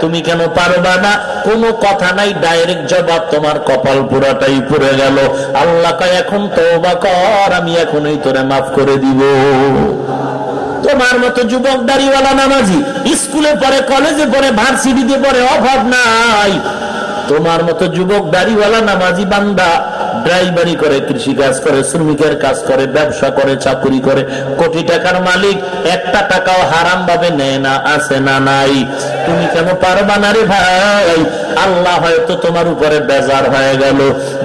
তুমি কেন পারবা না? কোনো কথা নাই, ডাইরেক্ট জবাব তোমার কপাল পুরাটাই পড়ে গেল। আল্লাহ এখন তো কর, আমি এখনই তোরে মাফ করে দিব। তোমার মতো যুবক দাড়িওয়ালা নামাজি, স্কুলে পড়ে, কলেজে পড়ে, ভার্সিটিতে পড়ে, অভাব নাই। তোমার মতো যুবক দাড়িওয়ালা নামাজি বান্দা ড্রাইভারি করে কৃষি কাজ করে, শ্রমিকের কাজ করে, ব্যবসা করে, চাকুরি করে, কোটি টাকার মালিক, একটা টাকাও হারাম ভাবে নেয় না আছে না, নাই। তুমি কেন পারবা না রে ভাই? আল্লাহ হয়তো তোমার উপরে বেজার হয়ে গেল।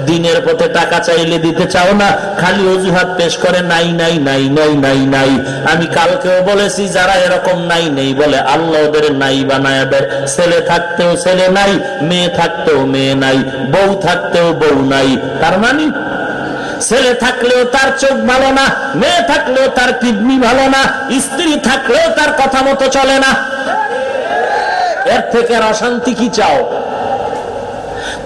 দিনের পথে টাকা চাইলে দিতে চাও না, খালি অজুহাত পেশ করে, নাই নাই নাই নাই নাই নাই। আমি কালকেও বলেছি, যারা এরকম নাই, নেই বলে, আল্লাহ ওদের নাই বানায় দেয়। ছেলে থাকতেও ছেলে নাই, মেয়ে থাকতেও মেয়ে নাই, বউ থাকতেও বউ নাই। তার মানে ছেলে থাকলেও তার চোখ ভালো না, মেয়ে থাকলেও তার কিডনি ভালো না, স্ত্রী থাকলেও তার কথা মতো চলে না। এর থেকে অশান্তি কি চাও?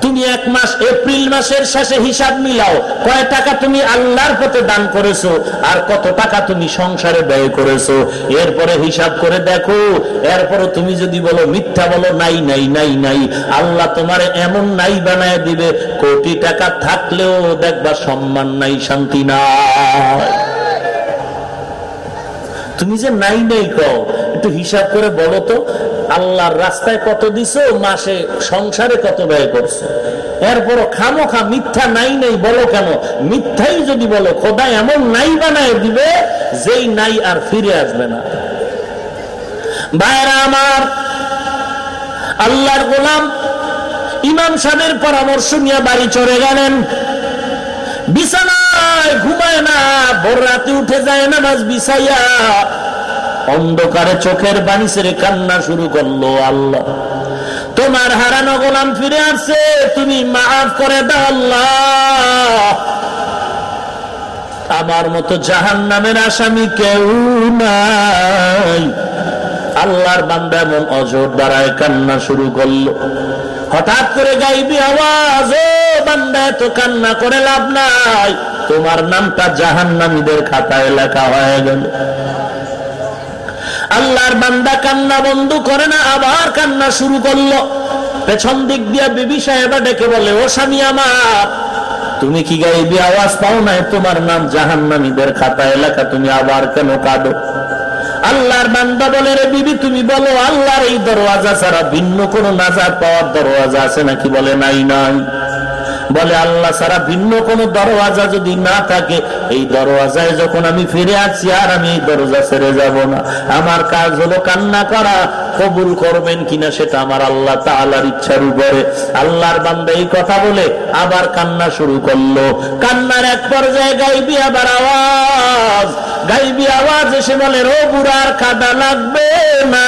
তুমি এক মাস এপ্রিল মাসের শেষে হিসাব মিলাও কয় টাকা তুমি আল্লাহর পথে দান করেছ আর কত টাকা তুমি সংসারে ব্যয় করেছ। এরপরে হিসাব করে দেখো, এরপরে তুমি যদি বলো, মিথ্যা বলো, নাই নাই নাই নাই, আল্লাহ তোমার এমন নাই বানায় দিবে, কোটি টাকা থাকলেও দেখবা সম্মান নাই, শান্তি নাই। তুমি যে নাই নেই কও, একটু হিসাব করে বলো তো, আল্লাহর রাস্তায় কত দিছো, মাসে সংসারে কত ব্যয় করছ? এরপরও খা মিথ্যা নাই নেই বলো কেন? মিথ্যাই যদি বলো খোদা এমন নাই বানায় দিবে, যেই নাই আর ফিরে আসবে না। ভাইরা আমার, আল্লাহর গোলাম ইমাম সাহেবের পরামর্শ নিয়ে বাড়ি চলে গেলেন। বিছানায় ঘুমায় না, ভোর রাতে উঠে যায় না মাছ বিছাইয়া। অন্ধকারে চোখের বাণী সেরে কান্না শুরু করল আল্লাহ। তোমার হারানো গোলাম ফিরে আসছে, তুমি মাফ করে দাও আল্লাহ। আমার মতো জাহান নামের আসামি কেউ নাই। আল্লাহর বান্দা এমন অজর দ্বারায় কান্না শুরু করল। হঠাৎ করে গাইবি আওয়াজ, ও বান্দা, এত কান্না করে লাভ নাই। তোমার নামটা জাহান নামীদের খাতায় লেখা হয়ে গেল। আল্লাহর বান্দা কান্না বন্ধ করে না, আবার কান্না শুরু করল। পেছন দিক দিয়া বিবি সাহেবা ডেকে বলে, ও স্বামী আমার, তুমি কি গাইবি আওয়াজ পাও নাই? তোমার নাম জাহান নামীদের খাতা এলাকা তুমি আবার কেন কাঁদো? আল্লাহর বান্দা বলে রে বিবি, তুমি বলো, আল্লাহর এই দরওয়াজা ছাড়া ভিন্ন কোন নাজার পাওয়ার দরওয়াজা আছে নাকি বলে নাই নাই। বলে, আল্লাহ সারা ভিন্ন কোন দরওয়াজা যদি না থাকে, এই দরওয়াজায় যখন আমি ফিরে আসছি আর আমি এই দরজা ছেড়ে যাব না। আমার কাজ হলো কান্না করা, কবুল করবেন কিনা সেটা আমার আল্লাহ তালার ইচ্ছার উপরে। আল্লাহর বান্দা এই কথা বলে, আবার কান্না শুরু করল। কান্নার এক পর্যায়ে গাইবি আবার আওয়াজ, গাইবি আওয়াজ এসে বলে রো বুড়ার কাদা লাগবে না।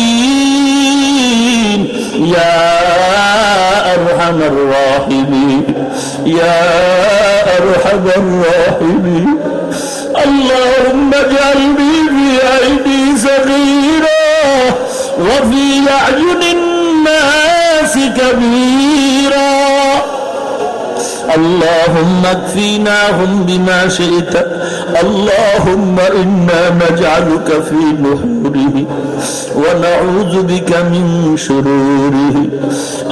يا أرحم الراحمين يا أرحم الراحمين. اللهم اجعلني في أيدي صغيرة وفي أعين الناس كبيرا. اللهم اكفيناهم بما شئت. اللهم إنا نجعلك في نحوره ونعوذ بك من شروره.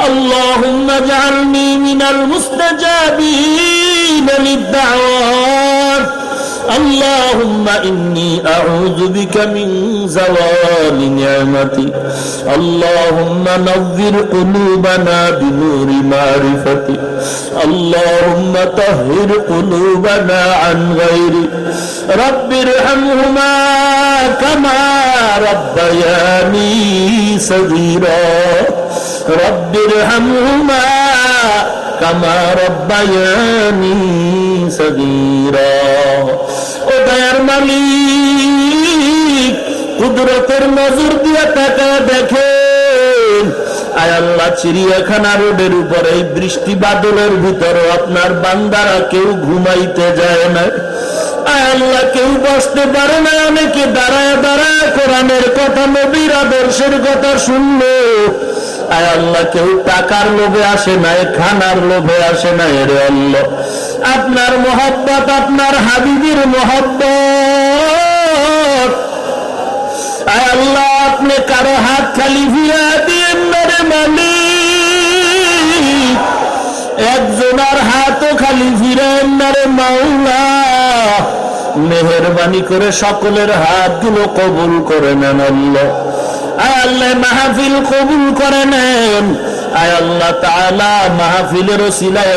اللهم اجعلني من المستجابين للدعوات. اللهم إني أعوذ بك من زوال نعمتي. اللهم نظر قلوبنا بنور معرفتي. اللهم طهر قلوبنا عن غيري. رب ارحمهما كما ربياني صغيرا. رب ارحمهما كما ربياني ও কুদরতের নজর দিয়ে তাকা দেখে চিড়িয়াখানা রোডের উপরে বৃষ্টি বাদলের ভিতরে আপনার বান্দারা কেউ ঘুমাইতে যায় না। কেউ বসতে পারে না অনেকে দাঁড়ায় দাঁড়ায় কোরআনের কথা, নবীর আদর্শের কথা শুনলো আপনার মোহব্বত, আপনার হাবিবির মোহব্বত। আয় আল্লাহ, আপনি কারও হাত খালি ফিরা দিয়ে রে মালিক। একজনের হাতও খালি মাওলা। মেহরবানি করে সকলের হাতগুলো কবুল করে নেন আল্লাহ। আল্লাহ, মাহফিল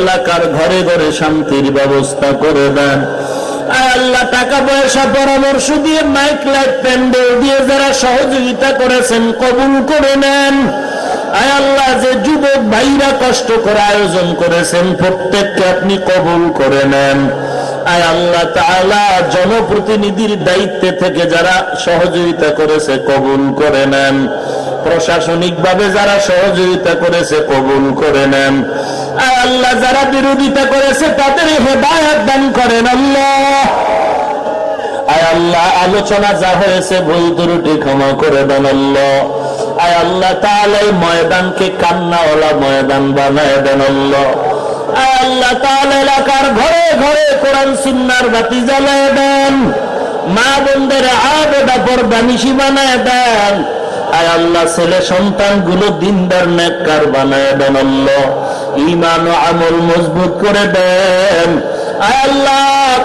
এলাকার ঘরে ঘরে শান্তির ব্যবস্থা করে দেন। আল্লাহ, টাকা পয়সা পরামর্শ দিয়ে মাইক, লাইট, প্যান্ডেল দিয়ে যারা সহযোগিতা করেছেন, কবুল করে নেন। আয় আল্লাহ, যে যুবক ভাইরা কষ্ট করে আয়োজন করেছেন, প্রত্যেককে আপনি কবুল করে নেন। আয় আল্লাহ জনপ্রতিনিধির দায়িত্বে থেকে যারা সহযোগিতা করেছে, কবুল করে নেন। প্রশাসনিক ভাবে যারা সহযোগিতা করেছে, কবুল করে নেন। আয় আল্লাহ, যারা বিরোধিতা করেছে, তাদের হেদায়াত দান করেন আল্লাহ। আয় আল্লাহ, আলোচনা যা হয়েছে, ভুল ত্রুটি ক্ষমা করে দেন আল্লাহ। আয় আল্লাহ, তাহলে ময়দানকে কান্নাওয়ালা ময়দান বানায় দেন আল্লাহ। আল্লাহ, তাহলে এলাকার ঘরে ঘরে কোরআন সুন্নার বাতি জ্বালায় দেন। মা বোনদের আবেদা বানায় দেন। আয় আল্লাহ, ছেলে সন্তানগুলো দিনদার নেককার বানায় দেন আল্লাহ। ইমান আমল মজবুত করে দেন। আয় আল্লাহ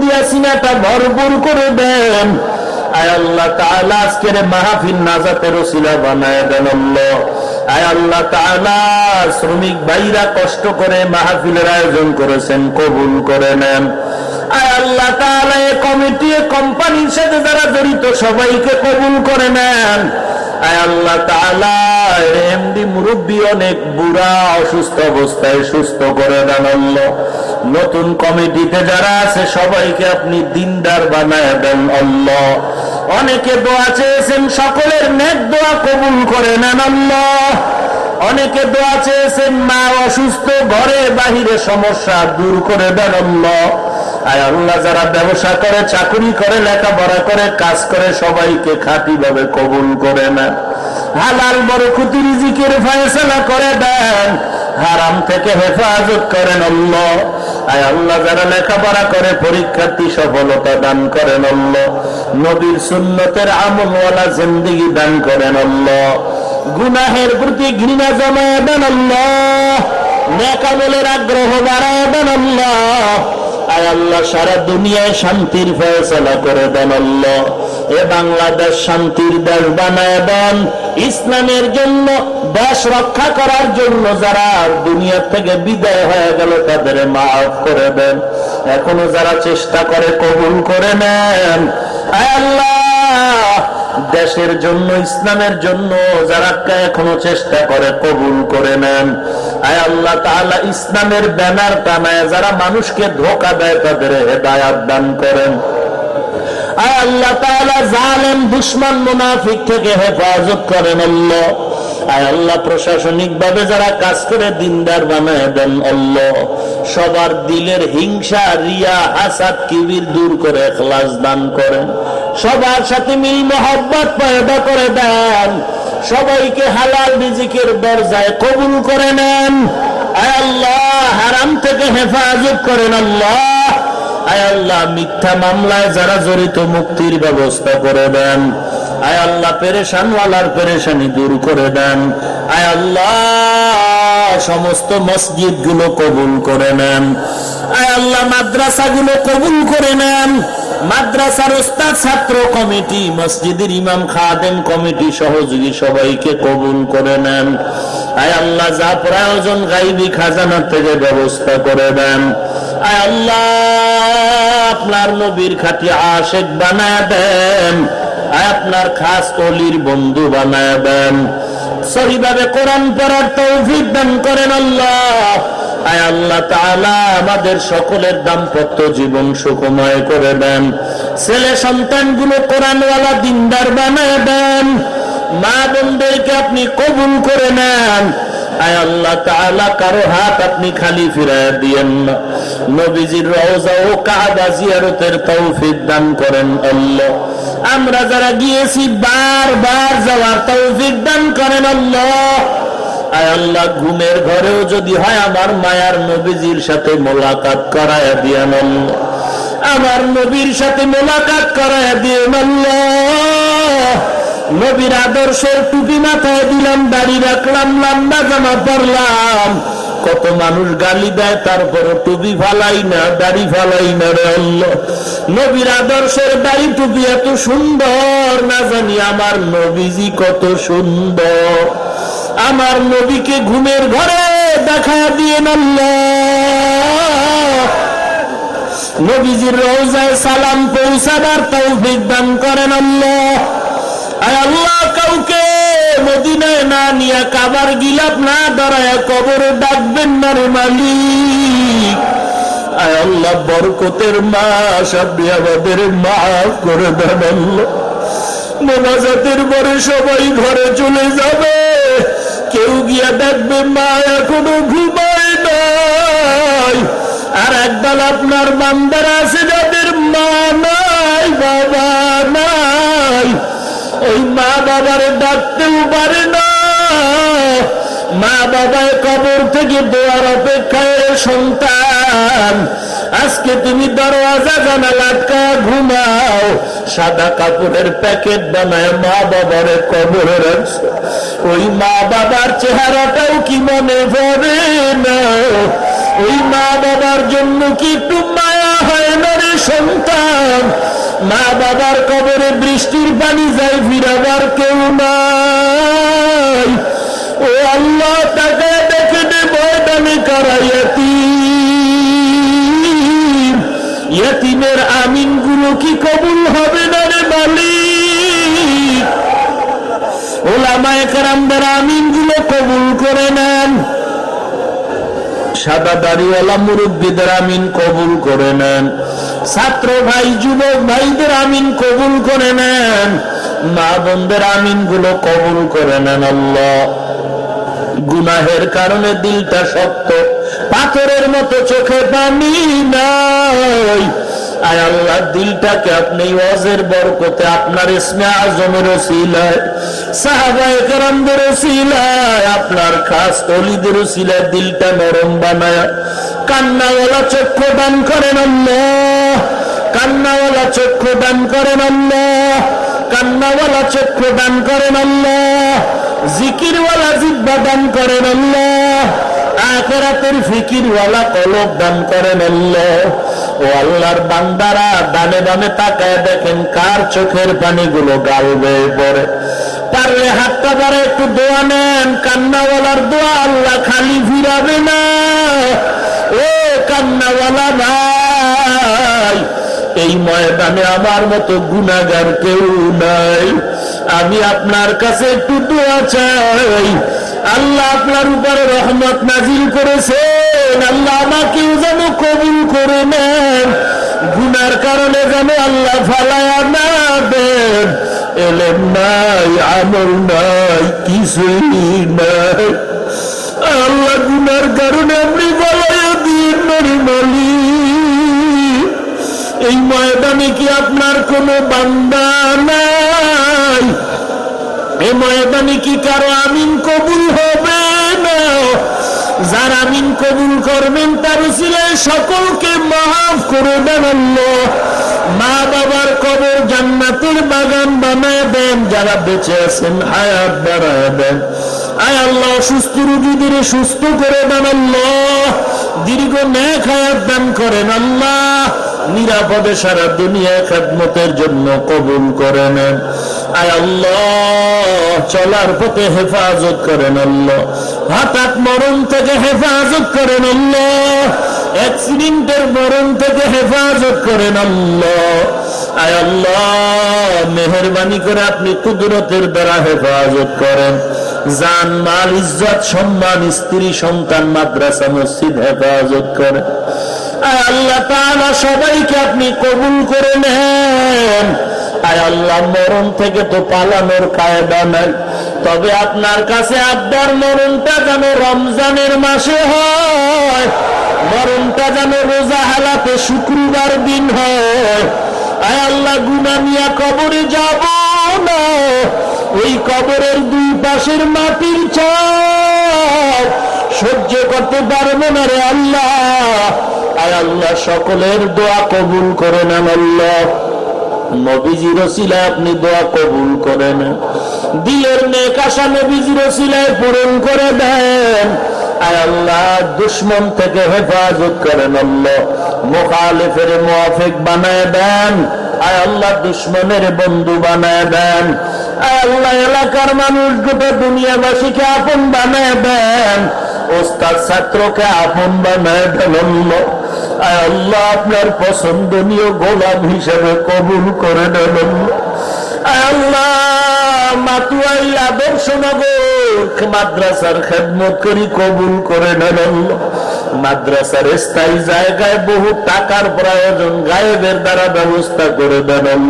দিয়া করে দেন। নাজাতের বানায় আল্লাহ। শ্রমিক ভাইরা কষ্ট করে মাহফিলের আয়োজন করেছেন, কবুল করে নেন। আয় আল্লাহ এই কমিটি কোম্পানির সাথে যারা জড়িত, সবাইকে কবুল করে নেন। বুড়া, অসুস্থ অবস্থায় সুস্থ করে নতুন কমিটিতে যারা আছে, সবাইকে আপনি দিনদার বানায় দেন আল্লাহ। অনেকে দোয়া চেয়েছেন, সকলের নেক দোয়া কবুল করে নেন আল্লাহ। অনেকে দোয়া চেয়েছেন মা অসুস্থ, ঘরে বাহিরে সমস্যা দূর করে দেন আল্লাহ। যারা ব্যবসা করে, চাকরি করে, লেখাপড়া করে, কাজ করে, সবাইকে খাঁটি ভাবে কবুল করে না হালাল বড় ক্ষতি রিজিকের ফয়সলা করে দেন, হারাম থেকে হেফাজত করেন আল্লাহ। আয় আল্লাহ যারা লেখাপড়া করে, পরীক্ষার্থী সফলতা দান করেন আল্লাহ। নবীর সুন্নতের আমলওয়ালা জিন্দিগি দান করেন আল্লাহ। গুনাহের প্রতি ঘৃণা জমায় দেন আগ্রহ বাড়ায় দেন সারা দুনিয়ায় শান্তির ফয়সলা করে দেন এ বাংলাদেশ শান্তির দেশ বানায় দেন। ইসলামের জন্য, দেশ রক্ষা করার জন্য যারা দুনিয়া থেকে বিদায় হয়ে গেল, তাদের মাফ করে দেন। এখনও যারা চেষ্টা করে, কবুল করে নেন। আল্লাহ দেশের জন্য, ইসলামের জন্য যারা এখনও চেষ্টা করে কবুল করে নেন। আল্লাহ ইসলামের ব্যানার টানায় যারা মানুষকে ধোকা দেয়, তাদের হেদায়াত দান করেন। আয় আল্লাহ তাআলা জালেম, দুশ্মন, মুনাফিক থেকে হেফাজত করেন আল্লাহ। আল্লাহ প্রশাসনিক ভাবে যারা কাজ করে, দিনদার বানায় দেন সবার দিলের হিংসা, রিয়া, হাসাদ, কিবির দূর করে দান করেন। সবার সাথে মিল পয়দা করে দেন। সবাইকে হালাল রিজিকের দরজায় কবুল করে নেন। আয় আল্লাহ, হারাম থেকে হেফাজত করেন আল্লাহ। আয় আল্লাহ, মিথ্যা মামলায় যারা জড়িত, মুক্তির ব্যবস্থা করে দেন। আয় আল্লাহ, পেরেশানওয়ালার পেরেশানি দূর করে দেন। আয় আল্লাহ, সমস্ত মসজিদগুলো কবুল করে নেন। আয় আল্লাহ মাদ্রাসা গুলো কবুল করে নেন। মাদ্রাসার ওস্তাদ, ছাত্র কমিটি, মসজিদের ইমাম, খাদেম কমিটি সহযোগী সবাইকে কবুল করে নেন। আয় আল্লাহ, যা প্রয়োজন গাইবি খাজানা থেকে ব্যবস্থা করে দেন। আয় আল্লাহ, আপনার নবীর খাটি আশেক বানায় দেন। আপনার খাস অলির বন্ধু বানায় দেন সহিভাবে কোরআন পড়ার তৌফিক দান করেন আল্লাহ। আয় আল্লাহ আমাদের সকলের দাম্পত্য জীবন সুখময় করে দেন। ছেলে সন্তানগুলো কোরআনওয়ালা দিনদার বানায় দেন মা বোনদেরকে আপনি কবুল করে নেন। আয় আল্লাহ তাআলা, কারও হাত আপনি খালি ফিরায় না। নবীজির রওজা ও কাবা জিয়ারতের তৌফিক দান করেন আল্লাহ। আমরা যারা গিয়েছি, বারবার যাওয়ার তৌফিক দান করেন আল্লাহ। আয় আল্লাহ, ঘুমের ঘরেও যদি হয় আমার মায়ার নবীজির সাথে মোলাকাত করায় দিয়েন আল্লাহ। আমার নবীর সাথে মোলাকাত করায় দিয়েন আল্লাহ। নবীর আদর্শের টুপি মাথায় দিলাম, দাড়ি রাখলাম, লম্বা জামা পরলাম। কত মানুষ গালি দেয়, তারপর টুপি ফালাই না, দাড়ি ফালাই না রে নবীর আদর্শের দাড়ি টুপি এত সুন্দর, না জানি আমার নবীজি কত সুন্দর। আমার নবীকে ঘুমের ঘরে দেখা দিয়ে আল্লাহ। নবীজির রোজায় সালাম পৌঁছাবার তৌফিক দান করেন আল্লাহ। আল্লাহ, কাউকে মদিনায় না নিয়ে কাবার গিলাপ না দাঁড়ায় কবরে ডাকবেন না রে মালিক। আয় আল্লাহ, বরকতের মাস, আপনি আমাদের করে মোনাজাতের পরে সবাই ঘরে চলে যাবে। কেউ গিয়া দেখবে মা এখনও ঘুমায় নাই। আর একদল আপনার বান্দার আছে যাদের মা নাই, বাবা নাই। ওই মা বাবারে ডাকতেও পারে না। মা বাবায় কবর থেকে দোয়ার অপেক্ষায় সন্তান। আজকে তুমি দরওয়াজা জানা লাটকা ঘুমাও। সাদা কাপড়ের প্যাকেট বানায় মা বাবারে কবরে ওই মা বাবার চেহারাটাও কি মনে পড়ে না? ওই মা বাবার জন্য কি একটু মায়া হয় না রে সন্তান? মা বাবার কবরে বৃষ্টির পানি যায় ফিরাবার কেউ নাই। ও আল্লাহ, তাকে দেখে ময়দানে কারাইয়াতি ইয়তিমের আমিনগুলো কি কবুল হবে না রে মালিক? ওলামায় কারামদের আমিনগুলো কবুল করে নেন। সাদা দাড়িওয়ালা মুরব্বীদের আমিন কবুল করে নেন। ছাত্র ভাই, যুবক ভাইদের আমিন কবুল করে নেন। মা বোনদের আমিনগুলো কবুল করে নেন আল্লাহ। গুনাহের কারণে দিলটা শক্ত, পাথরের মতো চোখে পানি নাই। আয় আল্লাহ, দিলটাকে আপনি ওয়াজের বরকতে আপনার ইসমে আজমের ওসিলায়, সাহাবায়ে কেরামদের আপনার খাস অলিদের ওসিলায় দিলটা নরম বানায়। কান্নাওয়ালা চক্ষু দান করেন আল্লাহ। কান্নাওয়ালা চক্ষু দান করেন আল্লাহ কান্নাওয়ালা চক্ষু দান করেন আল্লাহ জিকিরওয়ালা জিব্বা দান করেন আল্লাহ আখেরাতের ফিকিরওয়ালা কলব দান করেন আল্লাহ ও আল্লাহর বান্দারা দানে দানে তাকায় দেখেন কার চোখের পানিগুলো গাল বেয়ে পড়ে। পারলে হাতটা দ্বারা একটু দোয়া নেন, কান্নাওয়ালার দোয়া আল্লাহ খালি ফিরাবে না। ও কান্নাওয়ালা ভাই এই ময়দানে আমার মতো গুণাগার কেউ নাই। আমি আপনার কাছে একটু দোয়া চাই। আল্লাহ আপনার উপরে রহমত নাজিল করেছেন। আল্লাহ আমাকেও যেন কবুল করে নেন। গুনার কারণে যেন আল্লাহ ফালায়া না দেন। এলেন নাই, আমল নাই, কিছুই নাই। আল্লাহ গুনার কারণে আপনি বলাইয়া দিন মালি এই ময়দানে কি আপনার কোনো বান্দা নাই? এই ময়দানে কি কারও আমিন কবুল হবে না? যার আমিন কবুল করবেন, তার ছিলেন সকলকে মাফ করে দেন মা বাবার কবর জান্নাতের বাগান বানায় দেন, যারা বেঁচে আছেন, হায়াত বাড়ায় দেন। আয় আল্লাহ, সুস্থ রুগীদের সুস্থ করে দেন আল্লাহ। দীর্ঘ ন্যাক হায়াত দান করেন আল্লাহ। নিরাপদে সারা দুনিয়া খেদমতের জন্য কবুল করে নেন। আয় আল্লাহ, চলার পথে হেফাজত করেন আল্লাহ। হঠাৎ মরণ থেকে হেফাজত করেন আল্লাহ। অ্যাক্সিডেন্টের মরণ থেকে হেফাজত করেন আল্লাহ। আয় আল্লাহ, মেহরবানি করে আপনি কুদরতের দ্বারা হেফাজত করেন। জান, মাল, ইজ্জত, সম্মান, স্ত্রী, সন্তান, মাদ্রাসা, মসজিদ হেফাজত করেন। আল্লাহ তাআলা সবাইকে আপনি কবুল করে নেন। আয় আল্লাহ, মরণ থেকে তো পালানোর কায়দা নাই। তবে আপনার কাছে আব্বার মরণটা যেন রমজানের মাসে হয়, মরণটা যেন রোজা হালাতে শুক্রবার দিন হয়। আয় আল্লাহ, গুনা মিয়া কবরে যাব না। ওই কবরের দুই পাশের মাটির চাপ সহ্য করতে পারব না রে আল্লাহ। আয় আল্লাহ, সকলের দোয়া কবুল আল্লাহ। নবীজির আপনি দোয়া কবুল করেন। দিলের নবীজির পূরণ করে দেন। আল্লাহ বানায় দেন। আল্লাহ, দুশ্মনের বন্ধু বানায় দেন। আল্লাহ, এলাকার মানুষ গোটা দুনিয়াবাসীকে আপন বানায় দেন। ওস্তাদ ছাত্রকে আপন বানায় দেন আল্লাহ। আল্লাহ, আপনার পছন্দনীয় গোলাম হিসেবে কবুল করে মাদ্রাসার স্থায়ী জায়গায় গায়েবের ব্যবস্থা করে দেন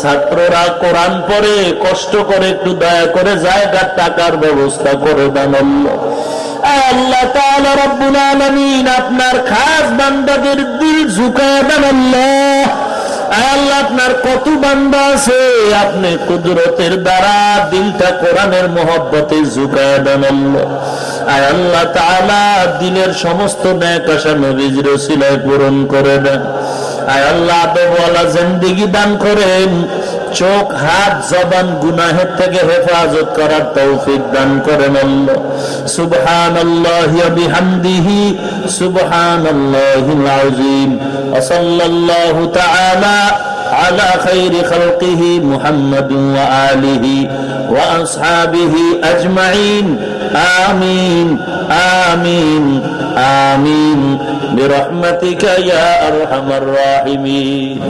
ছাত্ররা কোরআন পরে কষ্ট করে একটু দয়া করে জায়গার টাকার ব্যবস্থা করে দেন আল্লাহ তাআলা রব্বুল আলামিন আপনার খাস বান্দাদের দিল ঝুঁকায় দেন আল্লাহ। আল্লাহ, আপনার কত বান্দা আছে? আপনি কুদরতের দ্বারা দিলটা কোরআনের মহব্বতে ঝুঁকায় দেন আল্লাহ। তাআলা, দিলের সমস্ত ন্যাক আশা নবীজির সিলায় পূরণ করে দেন। আয় আল্লাহ, আদবওয়ালা জিন্দিগি দান করেন। চোখ হাত জবান গুনাহের থেকে হেফাজত করার তৌফিক দান করেন আল্লাহ সুবহানাল্লাহি ওয়া বিহামদিহি সুবহানাল্লাহিল আযীম ওয়া সাল্লাল্লাহু তাআলা على خير خلقه محمد وآله وأصحابه أجمعين آمين آمين آمين برحمتك يا أرحم الراحمين